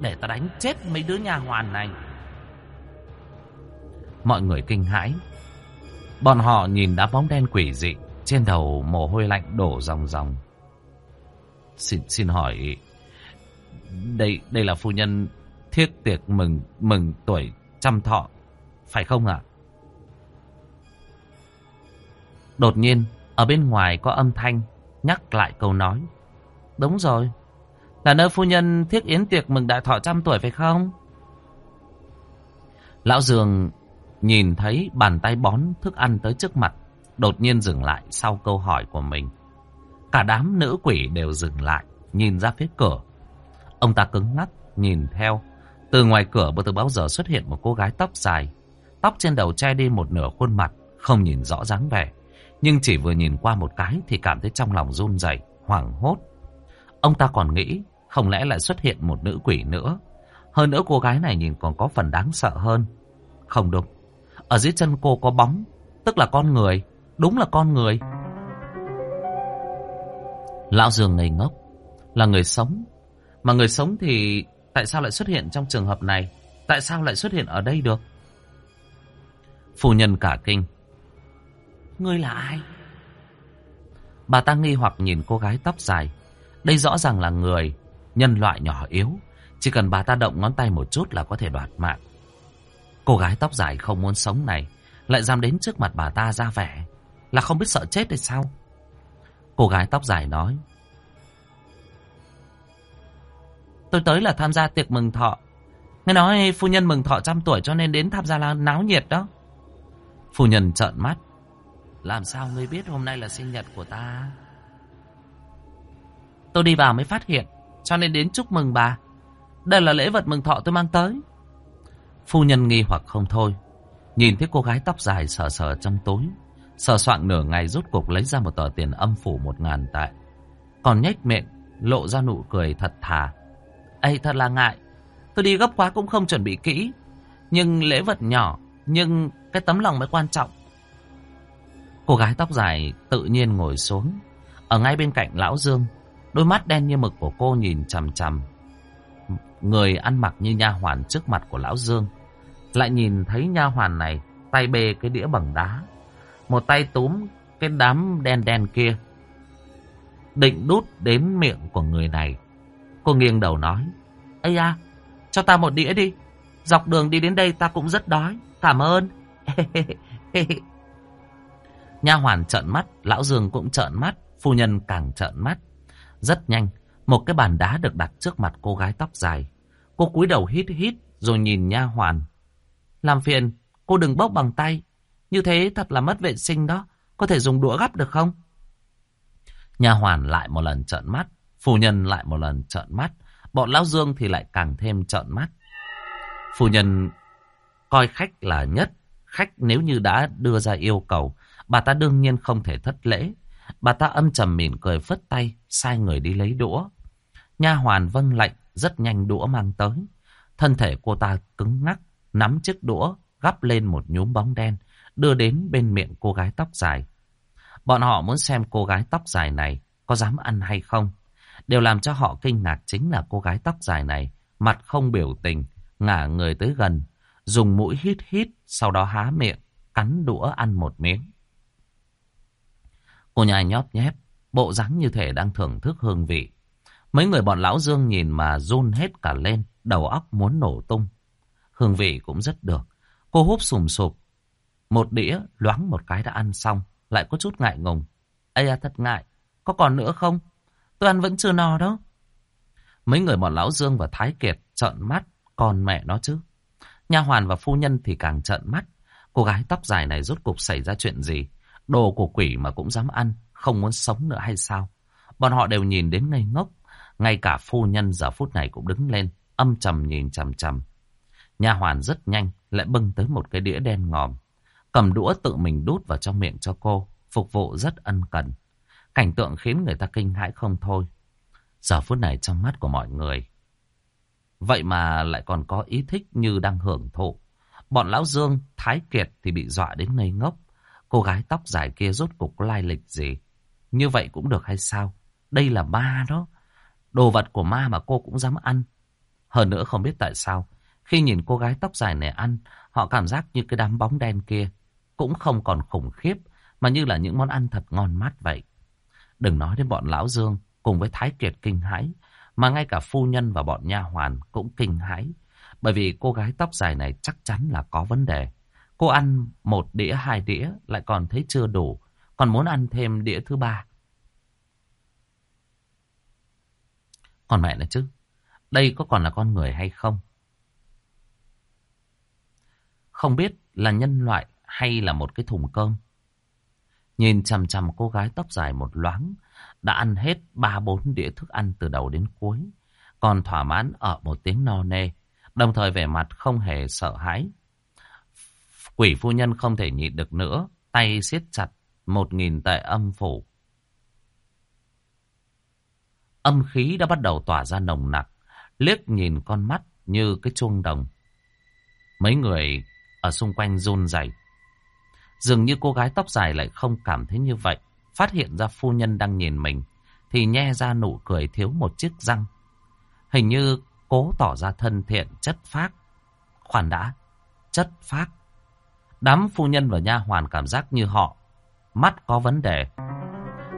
để ta đánh chết mấy đứa nhà hoàn này. Mọi người kinh hãi. Bọn họ nhìn đá bóng đen quỷ dị, trên đầu mồ hôi lạnh đổ ròng ròng. Xin, xin hỏi, đây đây là phu nhân thiết tiệc mừng mừng tuổi trăm thọ, phải không ạ? Đột nhiên, ở bên ngoài có âm thanh nhắc lại câu nói. Đúng rồi, là nơi phu nhân thiết yến tiệc mừng đại thọ trăm tuổi phải không? Lão dường nhìn thấy bàn tay bón thức ăn tới trước mặt, đột nhiên dừng lại sau câu hỏi của mình. Cả đám nữ quỷ đều dừng lại, nhìn ra phía cửa. Ông ta cứng ngắc, nhìn theo. Từ ngoài cửa từ bao giờ xuất hiện một cô gái tóc dài. Tóc trên đầu che đi một nửa khuôn mặt, không nhìn rõ dáng vẻ. Nhưng chỉ vừa nhìn qua một cái thì cảm thấy trong lòng run rẩy, hoảng hốt. Ông ta còn nghĩ không lẽ lại xuất hiện một nữ quỷ nữa. Hơn nữa cô gái này nhìn còn có phần đáng sợ hơn. Không đúng. Ở dưới chân cô có bóng, tức là con người. Đúng là con người. Lão Dương ngây ngốc. Là người sống. Mà người sống thì tại sao lại xuất hiện trong trường hợp này? Tại sao lại xuất hiện ở đây được? Phu nhân cả kinh. Ngươi là ai? Bà ta nghi hoặc nhìn cô gái tóc dài. Đây rõ ràng là người, nhân loại nhỏ yếu. Chỉ cần bà ta động ngón tay một chút là có thể đoạt mạng. Cô gái tóc dài không muốn sống này, lại dám đến trước mặt bà ta ra vẻ. Là không biết sợ chết hay sao? Cô gái tóc dài nói. Tôi tới là tham gia tiệc mừng thọ. Nghe nói phu nhân mừng thọ trăm tuổi cho nên đến tham gia là náo nhiệt đó. Phu nhân trợn mắt. Làm sao ngươi biết hôm nay là sinh nhật của ta? Tôi đi vào mới phát hiện, cho nên đến chúc mừng bà. Đây là lễ vật mừng thọ tôi mang tới. Phu nhân nghi hoặc không thôi. Nhìn thấy cô gái tóc dài sờ sờ trong tối. Sờ soạn nửa ngày rút cục lấy ra một tờ tiền âm phủ một ngàn tệ. Còn nhếch miệng, lộ ra nụ cười thật thà. Ây thật là ngại. Tôi đi gấp quá cũng không chuẩn bị kỹ. Nhưng lễ vật nhỏ, nhưng cái tấm lòng mới quan trọng. Cô gái tóc dài tự nhiên ngồi xuống. Ở ngay bên cạnh lão Dương, đôi mắt đen như mực của cô nhìn chằm chằm. Người ăn mặc như nha hoàn trước mặt của lão Dương. Lại nhìn thấy nha hoàn này tay bê cái đĩa bằng đá. Một tay túm cái đám đen đen kia. Định đút đến miệng của người này. Cô nghiêng đầu nói. Ây à, cho ta một đĩa đi. Dọc đường đi đến đây ta cũng rất đói. Cảm ơn. [laughs] Nha hoàn trợn mắt, lão Dương cũng trợn mắt, phu nhân càng trợn mắt. Rất nhanh, một cái bàn đá được đặt trước mặt cô gái tóc dài. Cô cúi đầu hít hít rồi nhìn nha hoàn. Làm phiền, cô đừng bốc bằng tay. Như thế thật là mất vệ sinh đó. Có thể dùng đũa gắp được không? Nha hoàn lại một lần trợn mắt. Phu nhân lại một lần trợn mắt. Bọn lão Dương thì lại càng thêm trợn mắt. Phu nhân coi khách là nhất. Khách nếu như đã đưa ra yêu cầu Bà ta đương nhiên không thể thất lễ. Bà ta âm trầm mỉm cười phất tay, sai người đi lấy đũa. Nha hoàn vâng lệnh, rất nhanh đũa mang tới. Thân thể cô ta cứng ngắc, nắm chiếc đũa, gắp lên một nhúm bóng đen, đưa đến bên miệng cô gái tóc dài. Bọn họ muốn xem cô gái tóc dài này có dám ăn hay không. Điều làm cho họ kinh ngạc chính là cô gái tóc dài này, mặt không biểu tình, ngả người tới gần, dùng mũi hít hít, sau đó há miệng, cắn đũa ăn một miếng. Cô nhai nhóp nhép, bộ dáng như thể đang thưởng thức hương vị. Mấy người bọn lão Dương nhìn mà run hết cả lên, đầu óc muốn nổ tung. Hương vị cũng rất được. Cô húp sùm sụp. Một đĩa loáng một cái đã ăn xong, lại có chút ngại ngùng. Ây à thật ngại, có còn nữa không? Tôi ăn vẫn chưa no đó. Mấy người bọn lão Dương và Thái Kiệt trợn mắt, còn mẹ nó chứ. Nha hoàn và phu nhân thì càng trợn mắt. Cô gái tóc dài này rốt cục xảy ra chuyện gì? Đồ của quỷ mà cũng dám ăn, không muốn sống nữa hay sao? Bọn họ đều nhìn đến ngây ngốc. Ngay cả phu nhân giờ phút này cũng đứng lên, âm trầm nhìn chằm chằm. Nhà hoàn rất nhanh, lại bưng tới một cái đĩa đen ngòm. Cầm đũa tự mình đút vào trong miệng cho cô, phục vụ rất ân cần. Cảnh tượng khiến người ta kinh hãi không thôi. Giờ phút này trong mắt của mọi người. Vậy mà lại còn có ý thích như đang hưởng thụ. Bọn Lão Dương, Thái Kiệt thì bị dọa đến ngây ngốc. Cô gái tóc dài kia rốt cục có lai lịch gì? Như vậy cũng được hay sao? Đây là ma đó. Đồ vật của ma mà cô cũng dám ăn. Hơn nữa không biết tại sao. Khi nhìn cô gái tóc dài này ăn, họ cảm giác như cái đám bóng đen kia. Cũng không còn khủng khiếp, mà như là những món ăn thật ngon mát vậy. Đừng nói đến bọn Lão Dương cùng với Thái Kiệt kinh hãi, mà ngay cả phu nhân và bọn nha hoàn cũng kinh hãi. Bởi vì cô gái tóc dài này chắc chắn là có vấn đề. Cô ăn một đĩa, hai đĩa lại còn thấy chưa đủ, còn muốn ăn thêm đĩa thứ ba. Còn mẹ nữa chứ, đây có còn là con người hay không? Không biết là nhân loại hay là một cái thùng cơm. Nhìn chằm chằm cô gái tóc dài một loáng, đã ăn hết ba bốn đĩa thức ăn từ đầu đến cuối, còn thỏa mãn ở một tiếng no nê, đồng thời vẻ mặt không hề sợ hãi. Quỷ phu nhân không thể nhịn được nữa, tay siết chặt một nghìn tệ âm phủ. Âm khí đã bắt đầu tỏa ra nồng nặc, liếc nhìn con mắt như cái chuông đồng. Mấy người ở xung quanh run rẩy. Dường như cô gái tóc dài lại không cảm thấy như vậy. Phát hiện ra phu nhân đang nhìn mình, thì nhe ra nụ cười thiếu một chiếc răng. Hình như cố tỏ ra thân thiện, chất phác. Khoản đã, chất phác. Đám phu nhân và nha hoàn cảm giác như họ, mắt có vấn đề.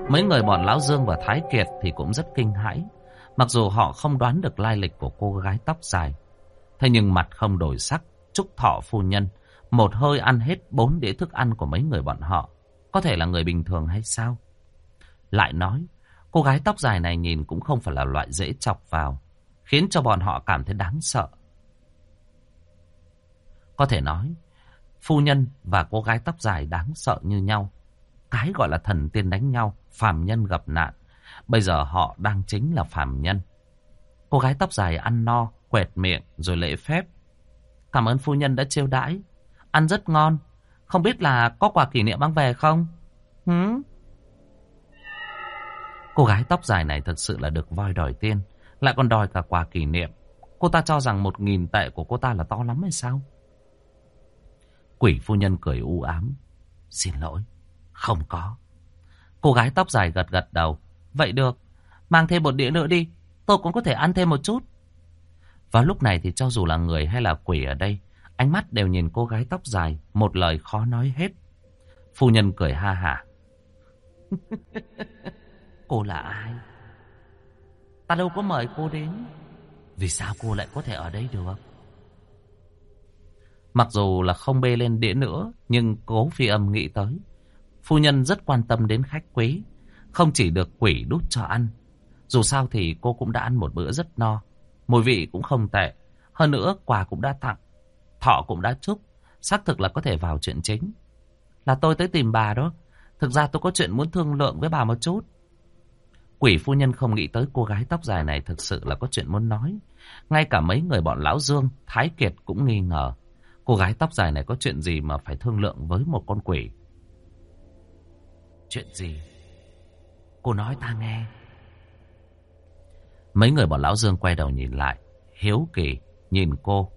Mấy người bọn Lão Dương và Thái Kiệt thì cũng rất kinh hãi. Mặc dù họ không đoán được lai lịch của cô gái tóc dài. Thế nhưng mặt không đổi sắc, chúc thọ phu nhân. Một hơi ăn hết bốn đĩa thức ăn của mấy người bọn họ. Có thể là người bình thường hay sao? Lại nói, cô gái tóc dài này nhìn cũng không phải là loại dễ chọc vào. Khiến cho bọn họ cảm thấy đáng sợ. Có thể nói, phu nhân và cô gái tóc dài đáng sợ như nhau. Cái gọi là thần tiên đánh nhau, phàm nhân gặp nạn. Bây giờ họ đang chính là phàm nhân. Cô gái tóc dài ăn no, quẹt miệng rồi lễ phép. Cảm ơn phu nhân đã chiêu đãi. Ăn rất ngon. Không biết là có quà kỷ niệm mang về không? Hứ? Cô gái tóc dài này thật sự là được voi đòi tiên. Lại còn đòi cả quà kỷ niệm. Cô ta cho rằng một nghìn tệ của cô ta là to lắm hay sao? Quỷ phu nhân cười u ám. Xin lỗi. Không có. Cô gái tóc dài gật gật đầu. Vậy được. Mang thêm một đĩa nữa đi. Tôi cũng có thể ăn thêm một chút. Vào lúc này thì cho dù là người hay là quỷ ở đây, ánh mắt đều nhìn cô gái tóc dài, một lời khó nói hết. Phu nhân cười ha hả. [laughs] cô là ai? Ta đâu có mời cô đến. Vì sao cô lại có thể ở đây được? Mặc dù là không bê lên đĩa nữa, nhưng cố phi âm nghĩ tới. Phu nhân rất quan tâm đến khách quý, không chỉ được quỷ đút cho ăn. Dù sao thì cô cũng đã ăn một bữa rất no, mùi vị cũng không tệ. Hơn nữa quà cũng đã tặng, thọ cũng đã chúc, xác thực là có thể vào chuyện chính. Là tôi tới tìm bà đó, thực ra tôi có chuyện muốn thương lượng với bà một chút. Quỷ phu nhân không nghĩ tới cô gái tóc dài này thực sự là có chuyện muốn nói. Ngay cả mấy người bọn Lão Dương, Thái Kiệt cũng nghi ngờ. Cô gái tóc dài này có chuyện gì mà phải thương lượng với một con quỷ. Chuyện gì? Cô nói ta nghe. Mấy người bọn Lão Dương quay đầu nhìn lại. Hiếu kỳ nhìn cô.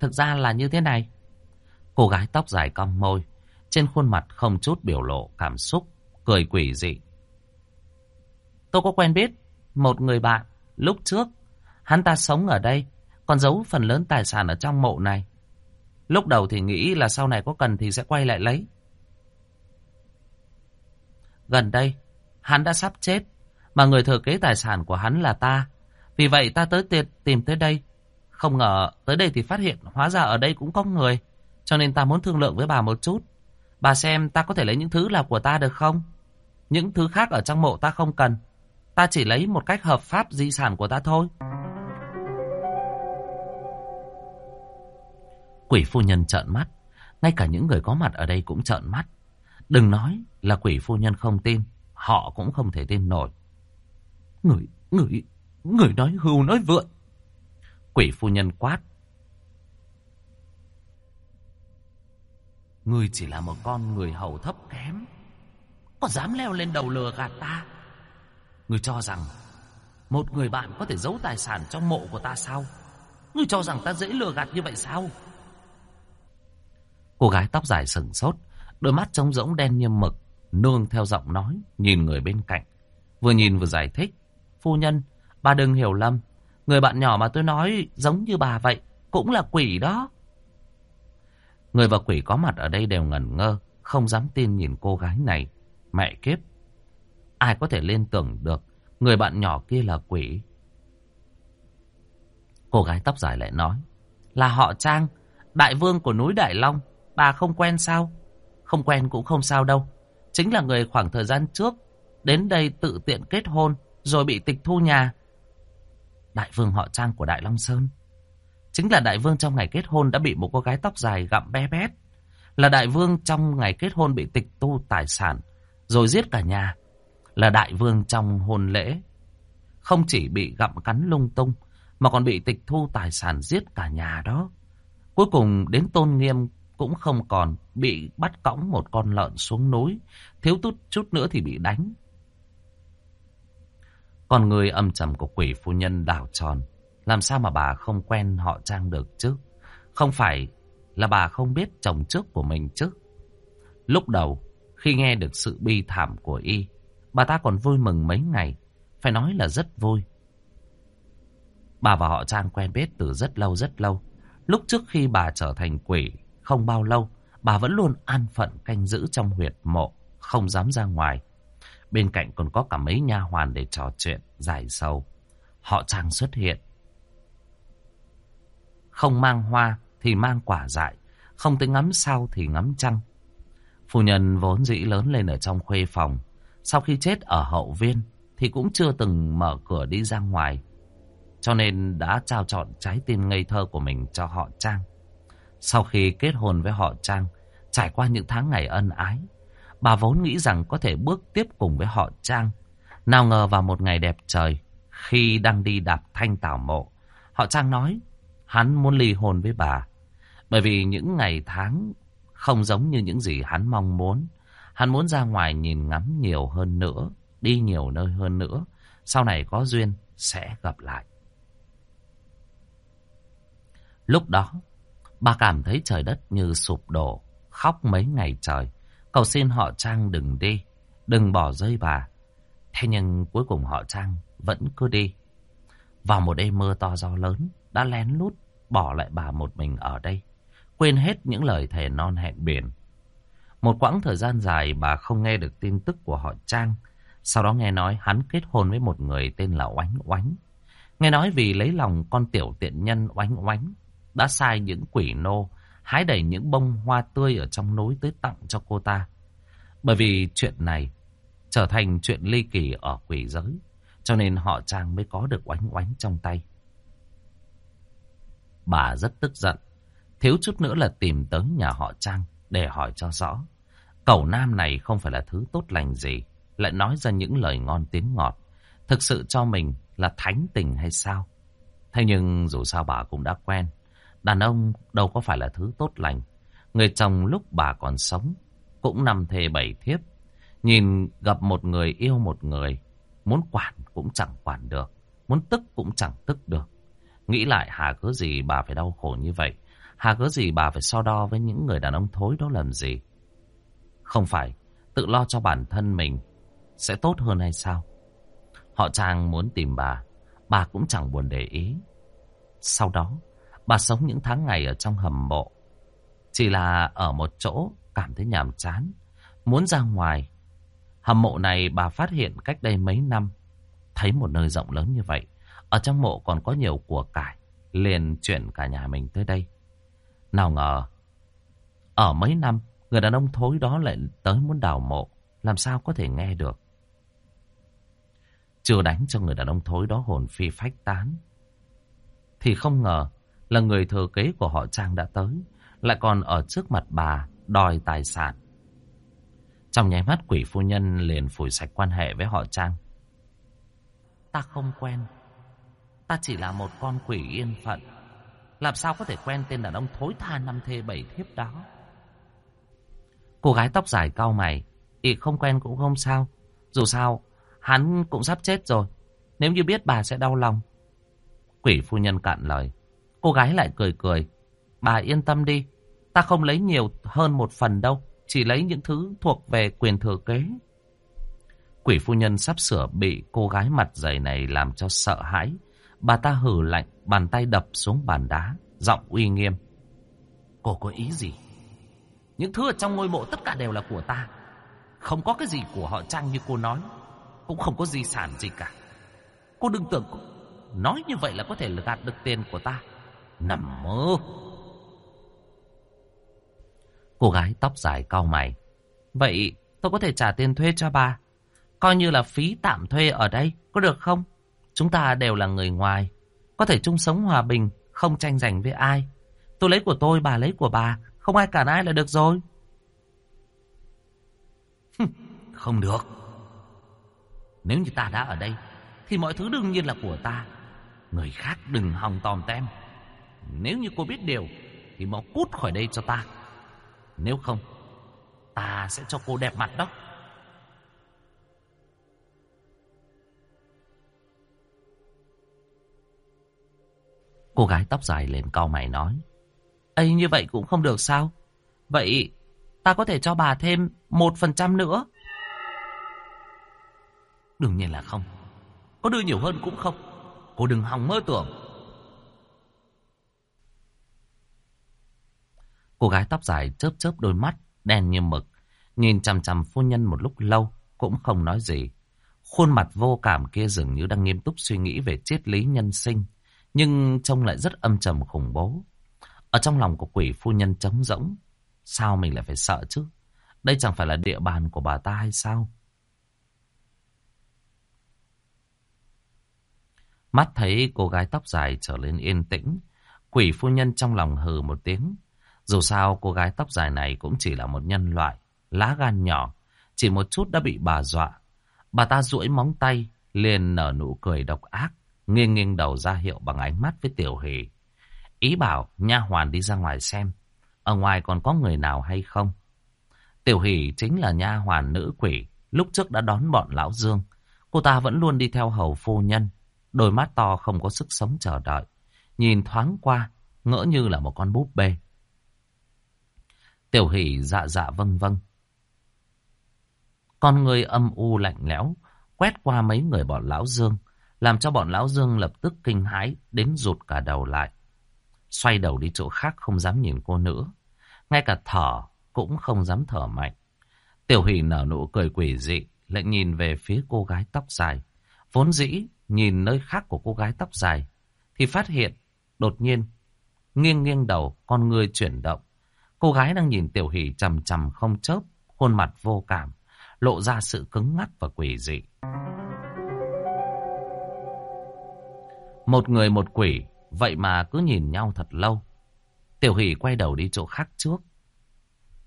Thực ra là như thế này. Cô gái tóc dài cong môi. Trên khuôn mặt không chút biểu lộ cảm xúc. Cười quỷ dị. Tôi có quen biết một người bạn lúc trước. Hắn ta sống ở đây. Còn giấu phần lớn tài sản ở trong mộ này. Lúc đầu thì nghĩ là sau này có cần thì sẽ quay lại lấy. Gần đây, hắn đã sắp chết, mà người thừa kế tài sản của hắn là ta. Vì vậy ta tới tiệt tìm tới đây. Không ngờ tới đây thì phát hiện hóa ra ở đây cũng có người. Cho nên ta muốn thương lượng với bà một chút. Bà xem ta có thể lấy những thứ là của ta được không? Những thứ khác ở trong mộ ta không cần. Ta chỉ lấy một cách hợp pháp di sản của ta thôi. Quỷ phu nhân trợn mắt. Ngay cả những người có mặt ở đây cũng trợn mắt. Đừng nói là quỷ phu nhân không tin. Họ cũng không thể tin nổi. Người, người, Người nói hưu nói vượn. Quỷ phu nhân quát. Ngươi chỉ là một con người hầu thấp kém. Có dám leo lên đầu lừa gạt ta? Ngươi cho rằng một người bạn có thể giấu tài sản trong mộ của ta sao? Ngươi cho rằng ta dễ lừa gạt như vậy sao? Cô gái tóc dài sừng sốt, đôi mắt trống rỗng đen như mực, nương theo giọng nói, nhìn người bên cạnh. Vừa nhìn vừa giải thích. Phu nhân, bà đừng hiểu lầm. Người bạn nhỏ mà tôi nói giống như bà vậy, cũng là quỷ đó. Người và quỷ có mặt ở đây đều ngẩn ngơ, không dám tin nhìn cô gái này. Mẹ kiếp, ai có thể liên tưởng được người bạn nhỏ kia là quỷ. Cô gái tóc dài lại nói, là họ Trang, đại vương của núi Đại Long, bà không quen sao? Không quen cũng không sao đâu. Chính là người khoảng thời gian trước, đến đây tự tiện kết hôn, rồi bị tịch thu nhà. Đại vương họ Trang của Đại Long Sơn. Chính là đại vương trong ngày kết hôn đã bị một cô gái tóc dài gặm bé bét. Là đại vương trong ngày kết hôn bị tịch thu tài sản, rồi giết cả nhà. Là đại vương trong hôn lễ. Không chỉ bị gặm cắn lung tung, mà còn bị tịch thu tài sản giết cả nhà đó. Cuối cùng đến tôn nghiêm cũng không còn bị bắt cõng một con lợn xuống núi, thiếu tút chút nữa thì bị đánh. Còn người âm trầm của quỷ phu nhân đảo tròn, làm sao mà bà không quen họ Trang được chứ? Không phải là bà không biết chồng trước của mình chứ? Lúc đầu, khi nghe được sự bi thảm của y, bà ta còn vui mừng mấy ngày, phải nói là rất vui. Bà và họ Trang quen biết từ rất lâu rất lâu. Lúc trước khi bà trở thành quỷ, không bao lâu, bà vẫn luôn an phận canh giữ trong huyệt mộ, không dám ra ngoài. Bên cạnh còn có cả mấy nha hoàn để trò chuyện, giải sầu. Họ Trang xuất hiện. Không mang hoa thì mang quả dại, không tới ngắm sao thì ngắm trăng. Phu nhân vốn dĩ lớn lên ở trong khuê phòng, sau khi chết ở hậu viên thì cũng chưa từng mở cửa đi ra ngoài. Cho nên đã trao chọn trái tim ngây thơ của mình cho họ Trang. Sau khi kết hôn với họ Trang, trải qua những tháng ngày ân ái, bà vốn nghĩ rằng có thể bước tiếp cùng với họ Trang. Nào ngờ vào một ngày đẹp trời, khi đang đi đạp thanh tảo mộ, họ Trang nói hắn muốn ly hôn với bà. Bởi vì những ngày tháng không giống như những gì hắn mong muốn. Hắn muốn ra ngoài nhìn ngắm nhiều hơn nữa, đi nhiều nơi hơn nữa. Sau này có duyên sẽ gặp lại. Lúc đó, bà cảm thấy trời đất như sụp đổ, khóc mấy ngày trời. Cầu xin họ Trang đừng đi, đừng bỏ rơi bà. Thế nhưng cuối cùng họ Trang vẫn cứ đi. Vào một đêm mưa to gió lớn, đã lén lút bỏ lại bà một mình ở đây. Quên hết những lời thề non hẹn biển. Một quãng thời gian dài bà không nghe được tin tức của họ Trang. Sau đó nghe nói hắn kết hôn với một người tên là Oánh Oánh. Nghe nói vì lấy lòng con tiểu tiện nhân Oánh Oánh đã sai những quỷ nô hái đầy những bông hoa tươi ở trong núi tới tặng cho cô ta. Bởi vì chuyện này trở thành chuyện ly kỳ ở quỷ giới, cho nên họ Trang mới có được oánh oánh trong tay. Bà rất tức giận, thiếu chút nữa là tìm tới nhà họ Trang để hỏi cho rõ. Cậu nam này không phải là thứ tốt lành gì, lại nói ra những lời ngon tiếng ngọt. Thực sự cho mình là thánh tình hay sao? Thế nhưng dù sao bà cũng đã quen, Đàn ông đâu có phải là thứ tốt lành. Người chồng lúc bà còn sống cũng nằm thề bảy thiếp. Nhìn gặp một người yêu một người, muốn quản cũng chẳng quản được, muốn tức cũng chẳng tức được. Nghĩ lại hà cớ gì bà phải đau khổ như vậy, hà cớ gì bà phải so đo với những người đàn ông thối đó làm gì. Không phải tự lo cho bản thân mình sẽ tốt hơn hay sao? Họ chàng muốn tìm bà, bà cũng chẳng buồn để ý. Sau đó, Bà sống những tháng ngày ở trong hầm mộ. Chỉ là ở một chỗ cảm thấy nhàm chán. Muốn ra ngoài. Hầm mộ này bà phát hiện cách đây mấy năm. Thấy một nơi rộng lớn như vậy. Ở trong mộ còn có nhiều của cải. Liền chuyển cả nhà mình tới đây. Nào ngờ. Ở mấy năm. Người đàn ông thối đó lại tới muốn đào mộ. Làm sao có thể nghe được. Chưa đánh cho người đàn ông thối đó hồn phi phách tán. Thì không ngờ là người thừa kế của họ Trang đã tới, lại còn ở trước mặt bà đòi tài sản. Trong nháy mắt quỷ phu nhân liền phủi sạch quan hệ với họ Trang. Ta không quen, Ta chỉ là một con quỷ yên phận. Làm sao có thể quen tên đàn ông thối tha năm thê bảy thiếp đó? Cô gái tóc dài cau mày. Ý không quen cũng không sao. Dù sao, hắn cũng sắp chết rồi. Nếu như biết bà sẽ đau lòng. Quỷ phu nhân cạn lời. Cô gái lại cười cười. Bà yên tâm đi. Ta không lấy nhiều hơn một phần đâu. Chỉ lấy những thứ thuộc về quyền thừa kế. Quỷ phu nhân sắp sửa bị cô gái mặt dày này làm cho sợ hãi. Bà ta hử lạnh, bàn tay đập xuống bàn đá, giọng uy nghiêm. Cô có ý gì? Những thứ ở trong ngôi mộ tất cả đều là của ta. Không có cái gì của họ Trang như cô nói. Cũng không có di sản gì cả. Cô đừng tưởng nói như vậy là có thể gạt được tiền của ta. Nằm mơ. Cô gái tóc dài cau mày. Vậy tôi có thể trả tiền thuê cho bà. Coi như là phí tạm thuê ở đây. Có được không? Chúng ta đều là người ngoài. Có thể chung sống hòa bình. Không tranh giành với ai. Tôi lấy của tôi, bà lấy của bà. Không ai cản ai là được rồi. Không được. Nếu như ta đã ở đây, thì mọi thứ đương nhiên là của ta. Người khác đừng hòng tòm tem. Nếu như cô biết điều, thì mau cút khỏi đây cho ta. Nếu không, ta sẽ cho cô đẹp mặt đó. Cô gái tóc dài lên cau mày nói. ấy như vậy cũng không được sao? Vậy ta có thể cho bà thêm một phần trăm nữa. Đương nhiên là không. Có đưa nhiều hơn cũng không. Cô đừng hòng mơ tưởng. Cô gái tóc dài chớp chớp đôi mắt, đen như mực. Nhìn chằm chằm phu nhân một lúc lâu, cũng không nói gì. Khuôn mặt vô cảm kia dường như đang nghiêm túc suy nghĩ về triết lý nhân sinh. Nhưng trông lại rất âm trầm khủng bố. Ở trong lòng của quỷ phu nhân trống rỗng. Sao mình lại phải sợ chứ? Đây chẳng phải là địa bàn của bà ta hay sao? Mắt thấy cô gái tóc dài trở lên yên tĩnh. Quỷ phu nhân trong lòng hừ một tiếng. Dù sao cô gái tóc dài này cũng chỉ là một nhân loại. Lá gan nhỏ. Chỉ một chút đã bị bà dọa. Bà ta duỗi móng tay. liền nở nụ cười độc ác. Nghiêng nghiêng đầu ra hiệu bằng ánh mắt với tiểu hỷ. Ý bảo nha hoàn đi ra ngoài xem. Ở ngoài còn có người nào hay không? Tiểu hỷ chính là nha hoàn nữ quỷ. Lúc trước đã đón bọn lão Dương. Cô ta vẫn luôn đi theo hầu phu nhân. Đôi mắt to không có sức sống chờ đợi. Nhìn thoáng qua, ngỡ như là một con búp bê. Tiểu hỷ dạ dạ vâng vâng. Con người âm u lạnh lẽo, quét qua mấy người bọn lão Dương, làm cho bọn lão Dương lập tức kinh hãi đến rụt cả đầu lại. Xoay đầu đi chỗ khác không dám nhìn cô nữa. Ngay cả thở cũng không dám thở mạnh. Tiểu hỷ nở nụ cười quỷ dị, lại nhìn về phía cô gái tóc dài. Vốn dĩ nhìn nơi khác của cô gái tóc dài, thì phát hiện, đột nhiên, nghiêng nghiêng đầu, con người chuyển động. Cô gái đang nhìn tiểu hỷ chầm chầm không chớp, khuôn mặt vô cảm, lộ ra sự cứng ngắc và quỷ dị. Một người một quỷ, vậy mà cứ nhìn nhau thật lâu. Tiểu hỷ quay đầu đi chỗ khác trước.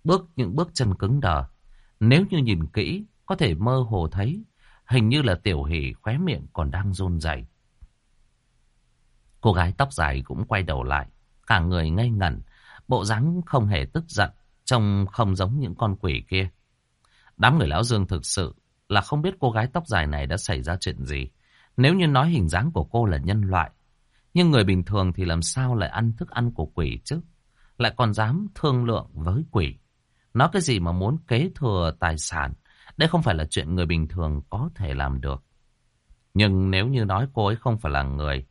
Bước những bước chân cứng đờ. Nếu như nhìn kỹ, có thể mơ hồ thấy Hình như là tiểu hỷ khóe miệng còn đang run rẩy. Cô gái tóc dài cũng quay đầu lại. Cả người ngây ngẩn. Bộ dáng không hề tức giận. Trông không giống những con quỷ kia. Đám người lão dương thực sự là không biết cô gái tóc dài này đã xảy ra chuyện gì. Nếu như nói hình dáng của cô là nhân loại. Nhưng người bình thường thì làm sao lại ăn thức ăn của quỷ chứ? Lại còn dám thương lượng với quỷ. Nói cái gì mà muốn kế thừa tài sản đây không phải là chuyện người bình thường có thể làm được. Nhưng nếu như nói cô ấy không phải là người,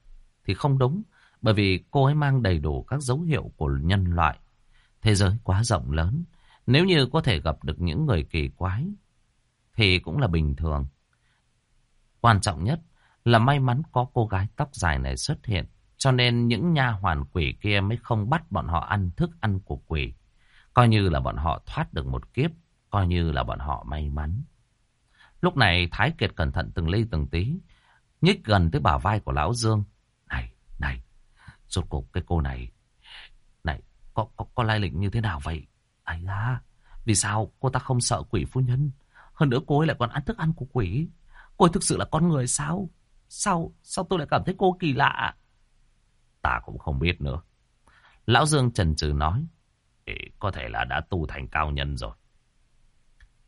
thì không đúng. Bởi vì cô ấy mang đầy đủ các dấu hiệu của nhân loại. Thế giới quá rộng lớn. Nếu như có thể gặp được những người kỳ quái, thì cũng là bình thường. Quan trọng nhất là may mắn có cô gái tóc dài này xuất hiện. Cho nên những nha hoàn quỷ kia mới không bắt bọn họ ăn thức ăn của quỷ. Coi như là bọn họ thoát được một kiếp Coi như là bọn họ may mắn. Lúc này Thái Kiệt cẩn thận từng ly từng tí. Nhích gần tới bả vai của Lão Dương. Này, này, rốt cuộc cái cô này. Này, có, có, có lai lịch như thế nào vậy? Ây da, vì sao cô ta không sợ quỷ phu nhân? Hơn nữa cô ấy lại còn ăn thức ăn của quỷ. Cô ấy thực sự là con người sao? Sao, sao tôi lại cảm thấy cô kỳ lạ? Ta cũng không biết nữa. Lão Dương trần trừ nói. Có thể là đã tu thành cao nhân rồi.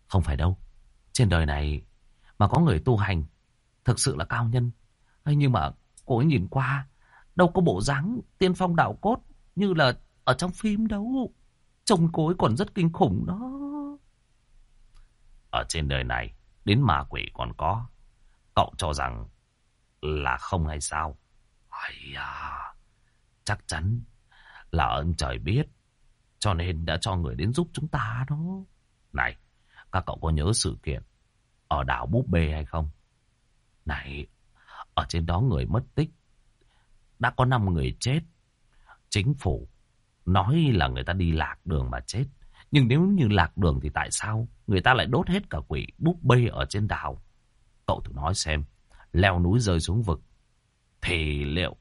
Không phải đâu. Trên đời này mà có người tu hành thực sự là cao nhân. Nhưng mà cô ấy nhìn qua đâu có bộ dáng tiên phong đạo cốt như là ở trong phim đâu. Trông cối còn rất kinh khủng đó. Ở trên đời này đến ma quỷ còn có. Cậu cho rằng là không hay sao? Ây à, chắc chắn là ơn trời biết. Cho nên đã cho người đến giúp chúng ta đó. Này, các cậu có nhớ sự kiện ở đảo Búp Bê hay không? Này, ở trên đó người mất tích. Đã có 5 người chết. Chính phủ nói là người ta đi lạc đường mà chết. Nhưng nếu như lạc đường thì tại sao người ta lại đốt hết cả quỷ búp bê ở trên đảo? Cậu thử nói xem, leo núi rơi xuống vực, thì liệu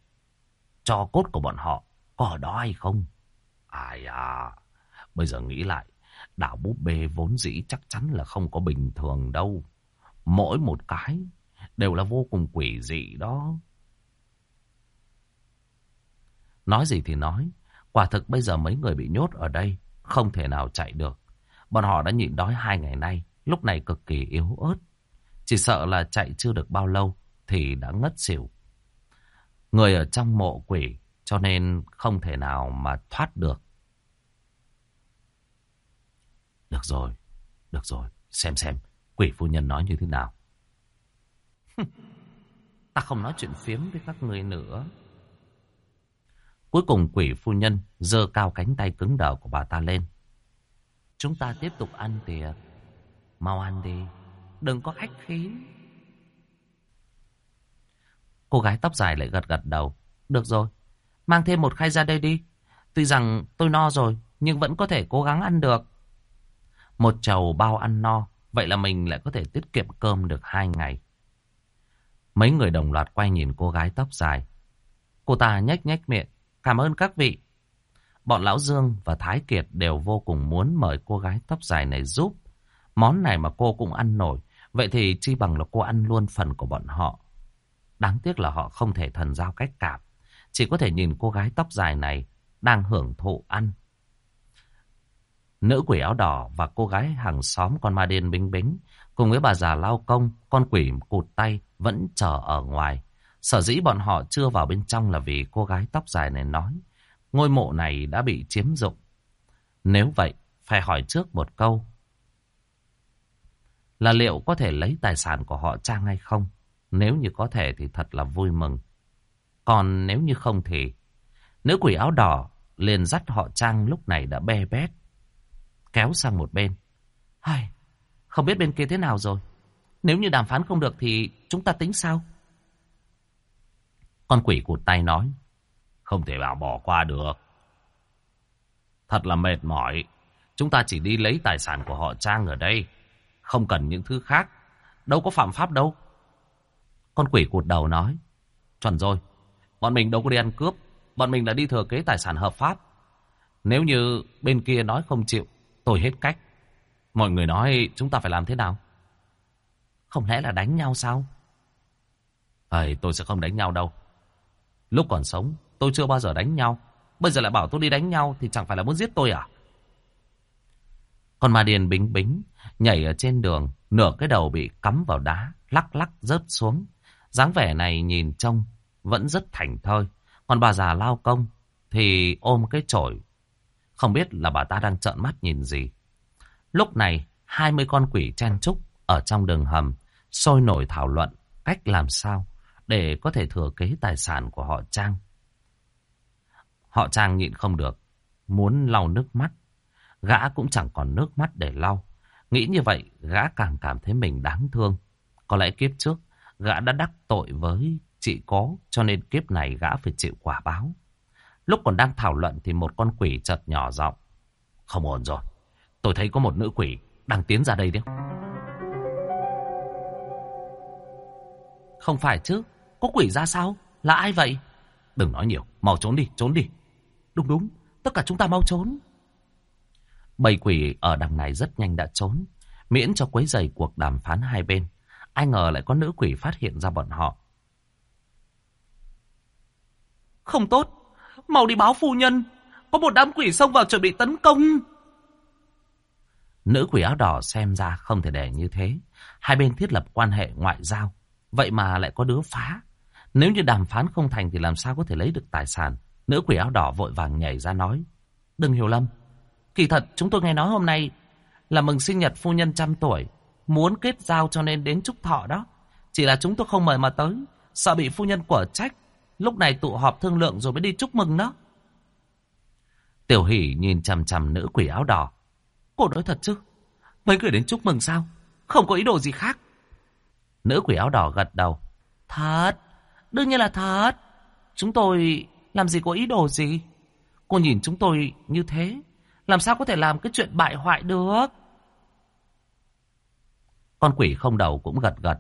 cho cốt của bọn họ có ở đó hay không? Ai à, bây giờ nghĩ lại, đảo búp bê vốn dĩ chắc chắn là không có bình thường đâu. Mỗi một cái đều là vô cùng quỷ dị đó. Nói gì thì nói, quả thực bây giờ mấy người bị nhốt ở đây, không thể nào chạy được. Bọn họ đã nhịn đói hai ngày nay, lúc này cực kỳ yếu ớt. Chỉ sợ là chạy chưa được bao lâu thì đã ngất xỉu. Người ở trong mộ quỷ cho nên không thể nào mà thoát được. Được rồi, được rồi, xem xem quỷ phu nhân nói như thế nào. [laughs] Ta không nói chuyện phiếm với các người nữa. Cuối cùng quỷ phu nhân giơ cao cánh tay cứng đờ của bà ta lên. Chúng ta tiếp tục ăn tiệc. À, mau ăn đi, đừng có khách khí. Cô gái tóc dài lại gật gật đầu. Được rồi, mang thêm một khay ra đây đi. Tuy rằng tôi no rồi, nhưng vẫn có thể cố gắng ăn được. Một chầu bao ăn no, vậy là mình lại có thể tiết kiệm cơm được hai ngày. Mấy người đồng loạt quay nhìn cô gái tóc dài. Cô ta nhếch nhếch miệng. Cảm ơn các vị. Bọn Lão Dương và Thái Kiệt đều vô cùng muốn mời cô gái tóc dài này giúp. Món này mà cô cũng ăn nổi. Vậy thì chi bằng là cô ăn luôn phần của bọn họ. Đáng tiếc là họ không thể thần giao cách cảm. Chỉ có thể nhìn cô gái tóc dài này đang hưởng thụ ăn. Nữ quỷ áo đỏ và cô gái hàng xóm con ma điên bính bính cùng với bà già lao công, con quỷ cụt tay vẫn chờ ở ngoài. Sở dĩ bọn họ chưa vào bên trong là vì cô gái tóc dài này nói ngôi mộ này đã bị chiếm dụng. Nếu vậy, phải hỏi trước một câu. Là liệu có thể lấy tài sản của họ Trang hay không? Nếu như có thể thì thật là vui mừng. Còn nếu như không thì... Nữ quỷ áo đỏ liền dắt họ Trang lúc này đã be bét. Kéo sang một bên. Hay, không biết bên kia thế nào rồi. Nếu như đàm phán không được thì chúng ta tính sao? Con quỷ cụt tay nói. Không thể bảo bỏ qua được. Thật là mệt mỏi. Chúng ta chỉ đi lấy tài sản của họ Trang ở đây. Không cần những thứ khác. Đâu có phạm pháp đâu. Con quỷ cụt đầu nói. Chuẩn rồi. Bọn mình đâu có đi ăn cướp. Bọn mình là đi thừa kế tài sản hợp pháp. Nếu như bên kia nói không chịu, tôi hết cách. Mọi người nói chúng ta phải làm thế nào? Không lẽ là đánh nhau sao? Ây, tôi sẽ không đánh nhau đâu. Lúc còn sống, tôi chưa bao giờ đánh nhau. Bây giờ lại bảo tôi đi đánh nhau thì chẳng phải là muốn giết tôi à? Con ma điền bính bính, nhảy ở trên đường, nửa cái đầu bị cắm vào đá, lắc lắc rớt xuống. dáng vẻ này nhìn trông vẫn rất thành thơi. Còn bà già lao công thì ôm cái chổi. Không biết là bà ta đang trợn mắt nhìn gì. Lúc này, hai mươi con quỷ chen trúc ở trong đường hầm, sôi nổi thảo luận cách làm sao để có thể thừa kế tài sản của họ Trang. Họ Trang nhịn không được, muốn lau nước mắt. Gã cũng chẳng còn nước mắt để lau. Nghĩ như vậy, gã càng cảm thấy mình đáng thương. Có lẽ kiếp trước, gã đã đắc tội với chị có, cho nên kiếp này gã phải chịu quả báo. Lúc còn đang thảo luận thì một con quỷ chợt nhỏ giọng. Không ổn rồi, tôi thấy có một nữ quỷ đang tiến ra đây đấy. Không phải chứ, có quỷ ra sao? Là ai vậy? Đừng nói nhiều, mau trốn đi, trốn đi. Đúng đúng, tất cả chúng ta mau trốn. Bầy quỷ ở đằng này rất nhanh đã trốn, miễn cho quấy giày cuộc đàm phán hai bên. Ai ngờ lại có nữ quỷ phát hiện ra bọn họ. Không tốt, mau đi báo phu nhân. Có một đám quỷ xông vào chuẩn bị tấn công. Nữ quỷ áo đỏ xem ra không thể để như thế. Hai bên thiết lập quan hệ ngoại giao. Vậy mà lại có đứa phá. Nếu như đàm phán không thành thì làm sao có thể lấy được tài sản. Nữ quỷ áo đỏ vội vàng nhảy ra nói. Đừng hiểu lầm. Kỳ thật chúng tôi nghe nói hôm nay là mừng sinh nhật phu nhân trăm tuổi. Muốn kết giao cho nên đến chúc thọ đó. Chỉ là chúng tôi không mời mà tới. Sợ bị phu nhân quả trách. Lúc này tụ họp thương lượng rồi mới đi chúc mừng đó. Tiểu hỷ nhìn chằm chằm nữ quỷ áo đỏ. Cô nói thật chứ? Mấy người đến chúc mừng sao? Không có ý đồ gì khác. Nữ quỷ áo đỏ gật đầu. Thật, đương nhiên là thật. Chúng tôi làm gì có ý đồ gì. Cô nhìn chúng tôi như thế. Làm sao có thể làm cái chuyện bại hoại được? Con quỷ không đầu cũng gật gật.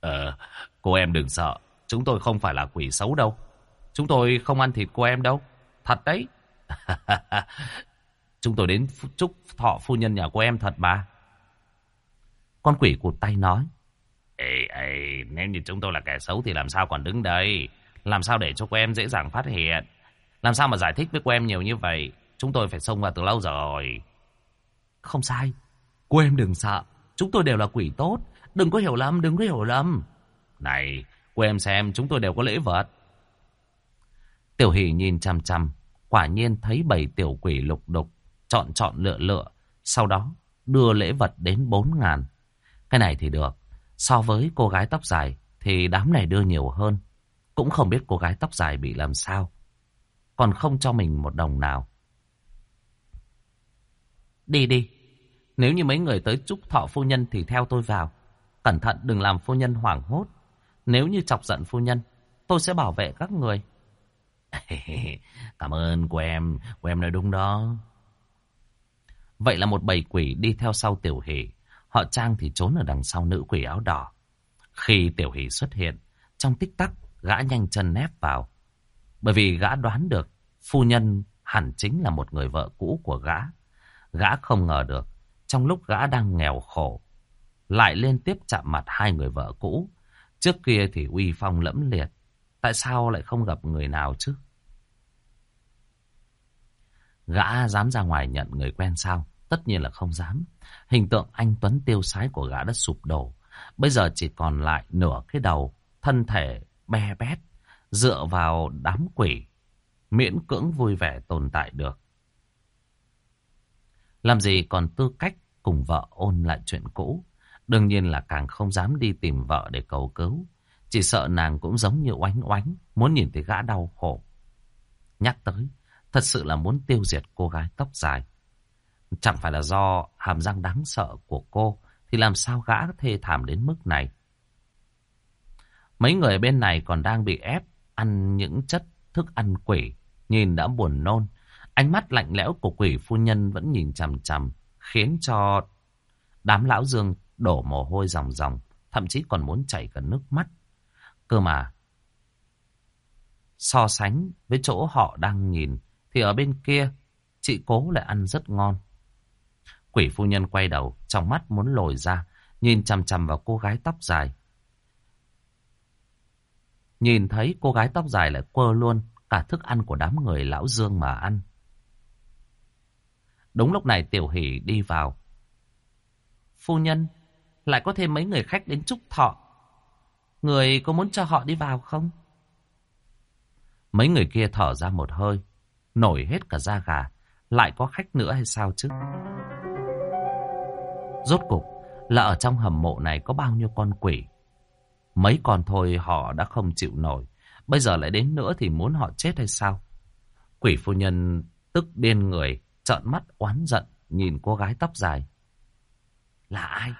Ờ, cô em đừng sợ. Chúng tôi không phải là quỷ xấu đâu. Chúng tôi không ăn thịt cô em đâu. Thật đấy. [laughs] Chúng tôi đến chúc thọ phu nhân nhà cô em thật mà. Con quỷ cụt tay nói. Ê, nếu như chúng tôi là kẻ xấu thì làm sao còn đứng đây? Làm sao để cho cô em dễ dàng phát hiện? Làm sao mà giải thích với cô em nhiều như vậy? Chúng tôi phải xông vào từ lâu rồi. Không sai. Cô em đừng sợ. Chúng tôi đều là quỷ tốt. Đừng có hiểu lầm, đừng có hiểu lầm. Này, cô em xem, chúng tôi đều có lễ vật. Tiểu hỷ nhìn chăm chăm. Quả nhiên thấy bảy tiểu quỷ lục đục. Chọn chọn lựa lựa. Sau đó đưa lễ vật đến bốn ngàn. Cái này thì được. So với cô gái tóc dài thì đám này đưa nhiều hơn. Cũng không biết cô gái tóc dài bị làm sao. Còn không cho mình một đồng nào. Đi đi. Nếu như mấy người tới chúc thọ phu nhân thì theo tôi vào. Cẩn thận đừng làm phu nhân hoảng hốt. Nếu như chọc giận phu nhân, tôi sẽ bảo vệ các người. [laughs] Cảm ơn của em, của em nói đúng đó. Vậy là một bầy quỷ đi theo sau tiểu hỷ. Họ Trang thì trốn ở đằng sau nữ quỷ áo đỏ. Khi tiểu hỷ xuất hiện, trong tích tắc gã nhanh chân nép vào. Bởi vì gã đoán được phu nhân hẳn chính là một người vợ cũ của gã. Gã không ngờ được, trong lúc gã đang nghèo khổ, lại liên tiếp chạm mặt hai người vợ cũ. Trước kia thì uy phong lẫm liệt, tại sao lại không gặp người nào chứ? Gã dám ra ngoài nhận người quen sao? Tất nhiên là không dám. Hình tượng anh Tuấn tiêu sái của gã đã sụp đổ. Bây giờ chỉ còn lại nửa cái đầu, thân thể be bét, dựa vào đám quỷ, miễn cưỡng vui vẻ tồn tại được. Làm gì còn tư cách cùng vợ ôn lại chuyện cũ. Đương nhiên là càng không dám đi tìm vợ để cầu cứu. Chỉ sợ nàng cũng giống như oánh oánh, muốn nhìn thấy gã đau khổ. Nhắc tới, thật sự là muốn tiêu diệt cô gái tóc dài. Chẳng phải là do hàm răng đáng sợ của cô, thì làm sao gã thê thảm đến mức này. Mấy người bên này còn đang bị ép ăn những chất thức ăn quỷ, nhìn đã buồn nôn. Ánh mắt lạnh lẽo của quỷ phu nhân vẫn nhìn chằm chằm, khiến cho đám lão dương đổ mồ hôi ròng ròng, thậm chí còn muốn chảy cả nước mắt. Cơ mà, so sánh với chỗ họ đang nhìn, thì ở bên kia, chị cố lại ăn rất ngon. Quỷ phu nhân quay đầu, trong mắt muốn lồi ra, nhìn chằm chằm vào cô gái tóc dài. Nhìn thấy cô gái tóc dài lại quơ luôn cả thức ăn của đám người lão dương mà ăn. Đúng lúc này Tiểu Hỷ đi vào. Phu nhân, lại có thêm mấy người khách đến chúc thọ. Người có muốn cho họ đi vào không? Mấy người kia thở ra một hơi, nổi hết cả da gà. Lại có khách nữa hay sao chứ? Rốt cục là ở trong hầm mộ này có bao nhiêu con quỷ. Mấy con thôi họ đã không chịu nổi. Bây giờ lại đến nữa thì muốn họ chết hay sao? Quỷ phu nhân tức điên người, trợn mắt oán giận, nhìn cô gái tóc dài. Là ai?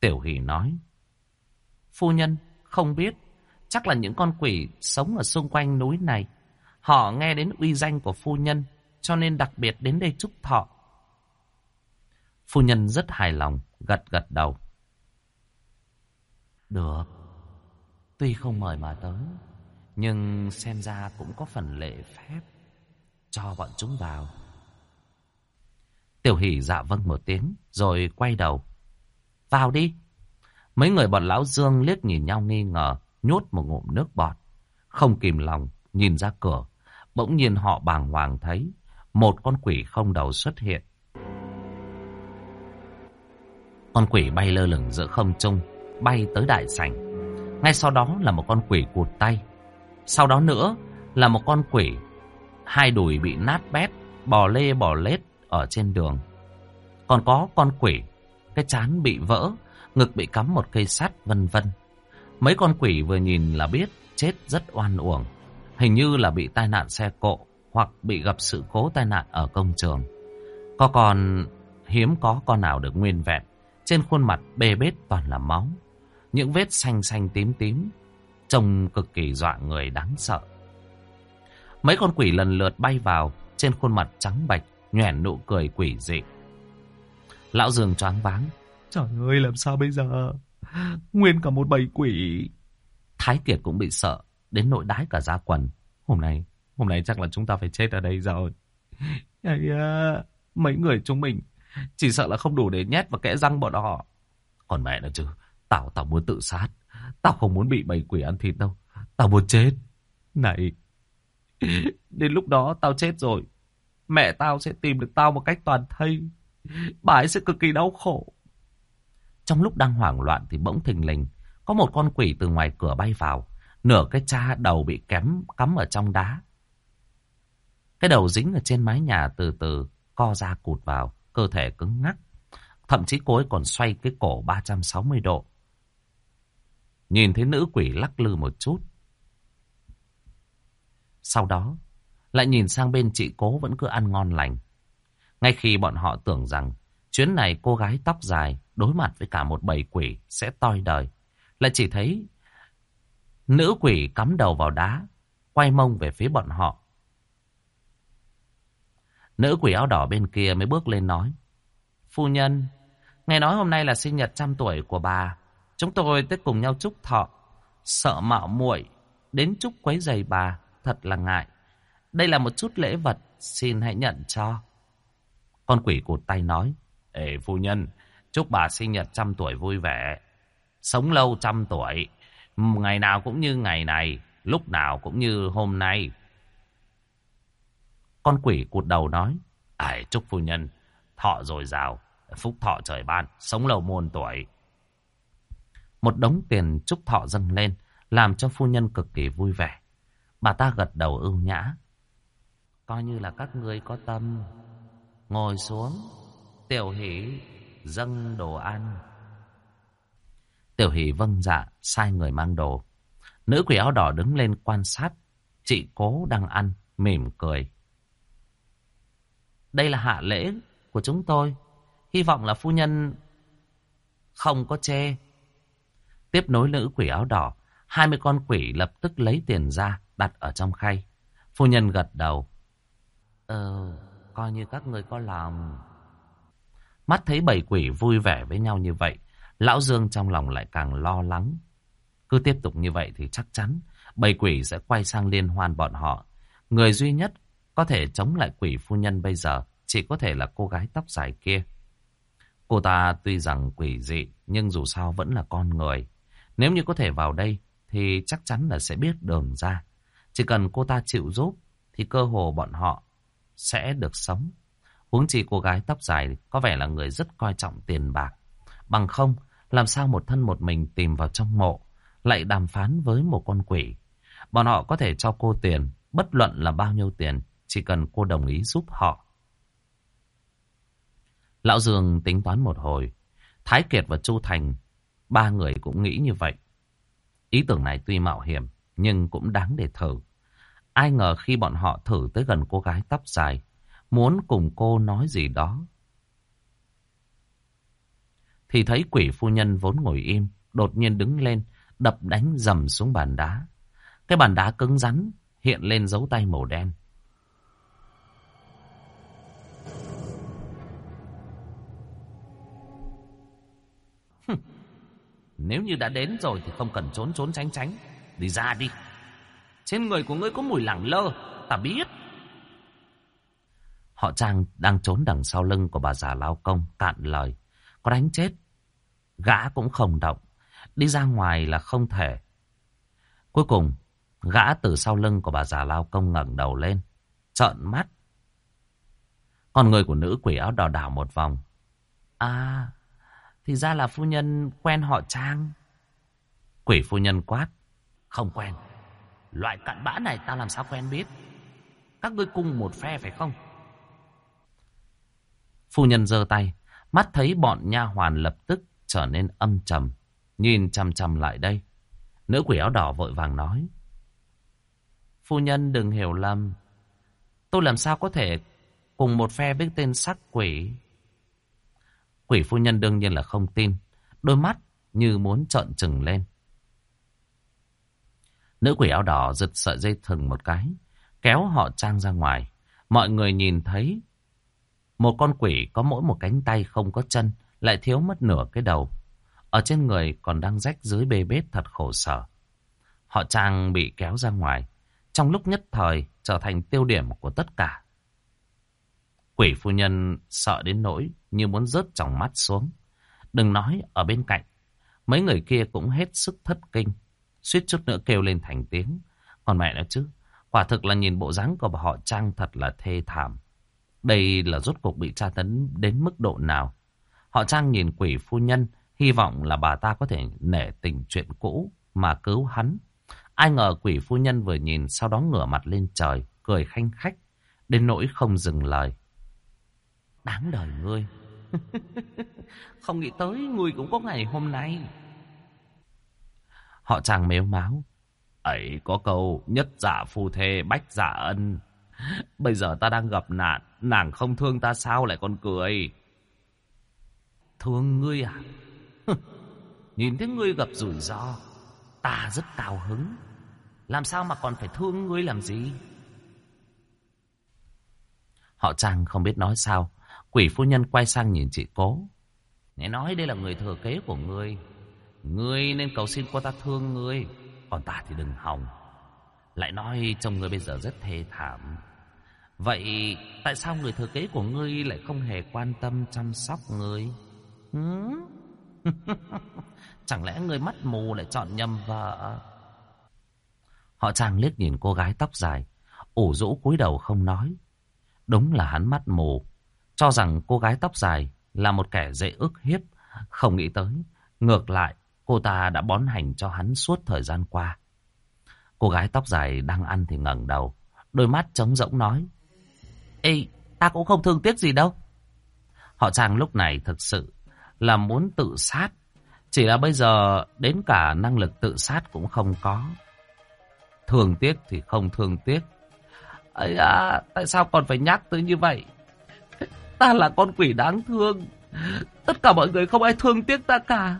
Tiểu hỷ nói. Phu nhân, không biết. Chắc là những con quỷ sống ở xung quanh núi này. Họ nghe đến uy danh của phu nhân, cho nên đặc biệt đến đây chúc thọ. Phu nhân rất hài lòng, gật gật đầu. Được. Tuy không mời mà tới, nhưng xem ra cũng có phần lệ phép. Cho bọn chúng vào. Tiểu hỷ dạ vâng một tiếng, rồi quay đầu. Vào đi. Mấy người bọn lão Dương liếc nhìn nhau nghi ngờ, nhốt một ngụm nước bọt. Không kìm lòng, nhìn ra cửa. Bỗng nhiên họ bàng hoàng thấy một con quỷ không đầu xuất hiện. Con quỷ bay lơ lửng giữa không trung, bay tới đại sảnh. Ngay sau đó là một con quỷ cụt tay. Sau đó nữa là một con quỷ, hai đùi bị nát bét, bò lê bò lết ở trên đường. Còn có con quỷ, cái chán bị vỡ, ngực bị cắm một cây sắt vân vân. Mấy con quỷ vừa nhìn là biết chết rất oan uổng. Hình như là bị tai nạn xe cộ hoặc bị gặp sự cố tai nạn ở công trường. Có còn hiếm có con nào được nguyên vẹn. Trên khuôn mặt bê bết toàn là máu. Những vết xanh xanh tím tím. Trông cực kỳ dọa người đáng sợ. Mấy con quỷ lần lượt bay vào. Trên khuôn mặt trắng bạch. nhoẻn nụ cười quỷ dị. Lão Dương choáng váng. Trời ơi làm sao bây giờ? Nguyên cả một bầy quỷ. Thái Kiệt cũng bị sợ. Đến nỗi đái cả da quần. Hôm nay, hôm nay chắc là chúng ta phải chết ở đây rồi. Ây à, mấy người chúng mình chỉ sợ là không đủ để nhét vào kẽ răng bọn họ. Còn mẹ nó chứ, tao tao muốn tự sát. Tao không muốn bị bầy quỷ ăn thịt đâu. Tao muốn chết. Này, đến lúc đó tao chết rồi. Mẹ tao sẽ tìm được tao một cách toàn thây. Bà ấy sẽ cực kỳ đau khổ. Trong lúc đang hoảng loạn thì bỗng thình lình có một con quỷ từ ngoài cửa bay vào. Nửa cái cha đầu bị kém cắm ở trong đá. Cái đầu dính ở trên mái nhà từ từ co ra cụt vào, cơ thể cứng ngắc. Thậm chí cô ấy còn xoay cái cổ 360 độ. Nhìn thấy nữ quỷ lắc lư một chút. Sau đó, lại nhìn sang bên chị cố vẫn cứ ăn ngon lành. Ngay khi bọn họ tưởng rằng chuyến này cô gái tóc dài đối mặt với cả một bầy quỷ sẽ toi đời. Lại chỉ thấy nữ quỷ cắm đầu vào đá, quay mông về phía bọn họ. Nữ quỷ áo đỏ bên kia mới bước lên nói. Phu nhân, nghe nói hôm nay là sinh nhật trăm tuổi của bà. Chúng tôi tới cùng nhau chúc thọ. Sợ mạo muội đến chúc quấy giày bà, thật là ngại. Đây là một chút lễ vật, xin hãy nhận cho. Con quỷ cụt tay nói. Ê phu nhân, chúc bà sinh nhật trăm tuổi vui vẻ. Sống lâu trăm tuổi. Ngày nào cũng như ngày này, lúc nào cũng như hôm nay. Con quỷ cụt đầu nói. Ải chúc phu nhân, thọ dồi dào, phúc thọ trời ban, sống lâu muôn tuổi. Một đống tiền chúc thọ dâng lên, làm cho phu nhân cực kỳ vui vẻ. Bà ta gật đầu ưu nhã. Coi như là các ngươi có tâm. Ngồi xuống, tiểu hỷ dâng đồ ăn. Tiểu hỷ vâng dạ, sai người mang đồ. Nữ quỷ áo đỏ đứng lên quan sát. Chị cố đang ăn, mỉm cười. Đây là hạ lễ của chúng tôi. Hy vọng là phu nhân không có chê. Tiếp nối nữ quỷ áo đỏ, hai mươi con quỷ lập tức lấy tiền ra, đặt ở trong khay. Phu nhân gật đầu. Ờ, coi như các người có lòng. Mắt thấy bảy quỷ vui vẻ với nhau như vậy, Lão Dương trong lòng lại càng lo lắng. Cứ tiếp tục như vậy thì chắc chắn bảy quỷ sẽ quay sang liên hoan bọn họ. Người duy nhất có thể chống lại quỷ phu nhân bây giờ chỉ có thể là cô gái tóc dài kia. Cô ta tuy rằng quỷ dị nhưng dù sao vẫn là con người. Nếu như có thể vào đây thì chắc chắn là sẽ biết đường ra. Chỉ cần cô ta chịu giúp thì cơ hồ bọn họ sẽ được sống. Huống chi cô gái tóc dài có vẻ là người rất coi trọng tiền bạc. Bằng không, làm sao một thân một mình tìm vào trong mộ, lại đàm phán với một con quỷ. Bọn họ có thể cho cô tiền, bất luận là bao nhiêu tiền, chỉ cần cô đồng ý giúp họ. Lão Dương tính toán một hồi. Thái Kiệt và Chu Thành, ba người cũng nghĩ như vậy. Ý tưởng này tuy mạo hiểm, nhưng cũng đáng để thử. Ai ngờ khi bọn họ thử tới gần cô gái tóc dài, muốn cùng cô nói gì đó. Thì thấy quỷ phu nhân vốn ngồi im, đột nhiên đứng lên, đập đánh dầm xuống bàn đá. Cái bàn đá cứng rắn, hiện lên dấu tay màu đen. Nếu như đã đến rồi thì không cần trốn trốn tránh tránh. Đi ra đi. Trên người của ngươi có mùi lẳng lơ, ta biết. Họ Trang đang trốn đằng sau lưng của bà già lao công, cạn lời. Có đánh chết, gã cũng không động. Đi ra ngoài là không thể. Cuối cùng, Gã từ sau lưng của bà già lao công ngẩng đầu lên. Trợn mắt. Con người của nữ quỷ áo đỏ đảo một vòng. À, thì ra là phu nhân quen họ Trang. Quỷ phu nhân quát. Không quen. Loại cặn bã này ta làm sao quen biết. Các ngươi cùng một phe phải không? Phu nhân giơ tay. Mắt thấy bọn nha hoàn lập tức trở nên âm trầm. Nhìn chăm chăm lại đây. Nữ quỷ áo đỏ vội vàng nói. Phu nhân đừng hiểu lầm. Tôi làm sao có thể cùng một phe với tên sắc quỷ. Quỷ phu nhân đương nhiên là không tin. Đôi mắt như muốn trợn trừng lên. Nữ quỷ áo đỏ giật sợi dây thừng một cái. Kéo họ trang ra ngoài. Mọi người nhìn thấy. Một con quỷ có mỗi một cánh tay không có chân. Lại thiếu mất nửa cái đầu. Ở trên người còn đang rách dưới bê bết thật khổ sở. Họ trang bị kéo ra ngoài. Trong lúc nhất thời, trở thành tiêu điểm của tất cả. Quỷ phu nhân sợ đến nỗi như muốn rớt trong mắt xuống. Đừng nói ở bên cạnh. Mấy người kia cũng hết sức thất kinh. Suýt chút nữa kêu lên thành tiếng. Còn mẹ nữa chứ. Quả thực là nhìn bộ dáng của họ Trang thật là thê thảm. Đây là rốt cuộc bị tra tấn đến mức độ nào. Họ Trang nhìn quỷ phu nhân. Hy vọng là bà ta có thể nể tình chuyện cũ mà cứu hắn. Ai ngờ quỷ phu nhân vừa nhìn sau đó ngửa mặt lên trời, cười khanh khách, đến nỗi không dừng lời. Đáng đời ngươi. [laughs] không nghĩ tới ngươi cũng có ngày hôm nay. Họ chàng mếu máu. Ấy có câu nhất giả phu thê bách giả ân. [laughs] Bây giờ ta đang gặp nạn, nàng không thương ta sao lại còn cười. Thương ngươi à? [laughs] Nhìn thấy ngươi gặp rủi ro, ta rất cao hứng. Làm sao mà còn phải thương ngươi làm gì? Họ chàng không biết nói sao. Quỷ phu nhân quay sang nhìn chị cố. Nghe nói đây là người thừa kế của ngươi. Ngươi nên cầu xin cô ta thương ngươi. Còn ta thì đừng hòng. Lại nói chồng ngươi bây giờ rất thê thảm. Vậy tại sao người thừa kế của ngươi lại không hề quan tâm chăm sóc ngươi? Hmm? [laughs] Chẳng lẽ người mắt mù lại chọn nhầm vợ? Họ chàng liếc nhìn cô gái tóc dài, ủ rũ cúi đầu không nói. Đúng là hắn mắt mù, cho rằng cô gái tóc dài là một kẻ dễ ức hiếp, không nghĩ tới. Ngược lại, cô ta đã bón hành cho hắn suốt thời gian qua. Cô gái tóc dài đang ăn thì ngẩng đầu, đôi mắt trống rỗng nói. Ê, ta cũng không thương tiếc gì đâu. Họ chàng lúc này thực sự là muốn tự sát. Chỉ là bây giờ đến cả năng lực tự sát cũng không có. Thương tiếc thì không thương tiếc. ấy à, tại sao còn phải nhắc tới như vậy? Ta là con quỷ đáng thương. Tất cả mọi người không ai thương tiếc ta cả.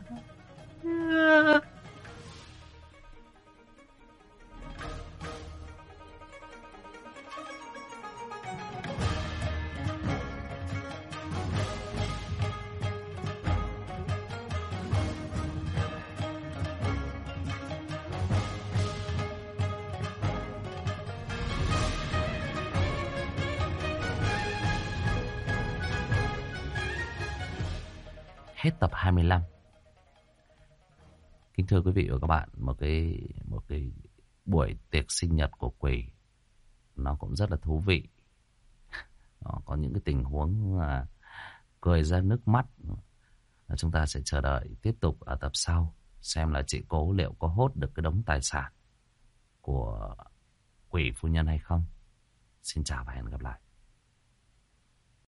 Hết tập 25. Kính thưa quý vị và các bạn, một cái một cái buổi tiệc sinh nhật của quỷ nó cũng rất là thú vị. [laughs] Nó có những cái tình huống là cười ra nước mắt. Chúng ta sẽ chờ đợi tiếp tục ở tập sau xem là chị cố liệu có hốt được cái đống tài sản của quỷ phu nhân hay không. Xin chào và hẹn gặp lại.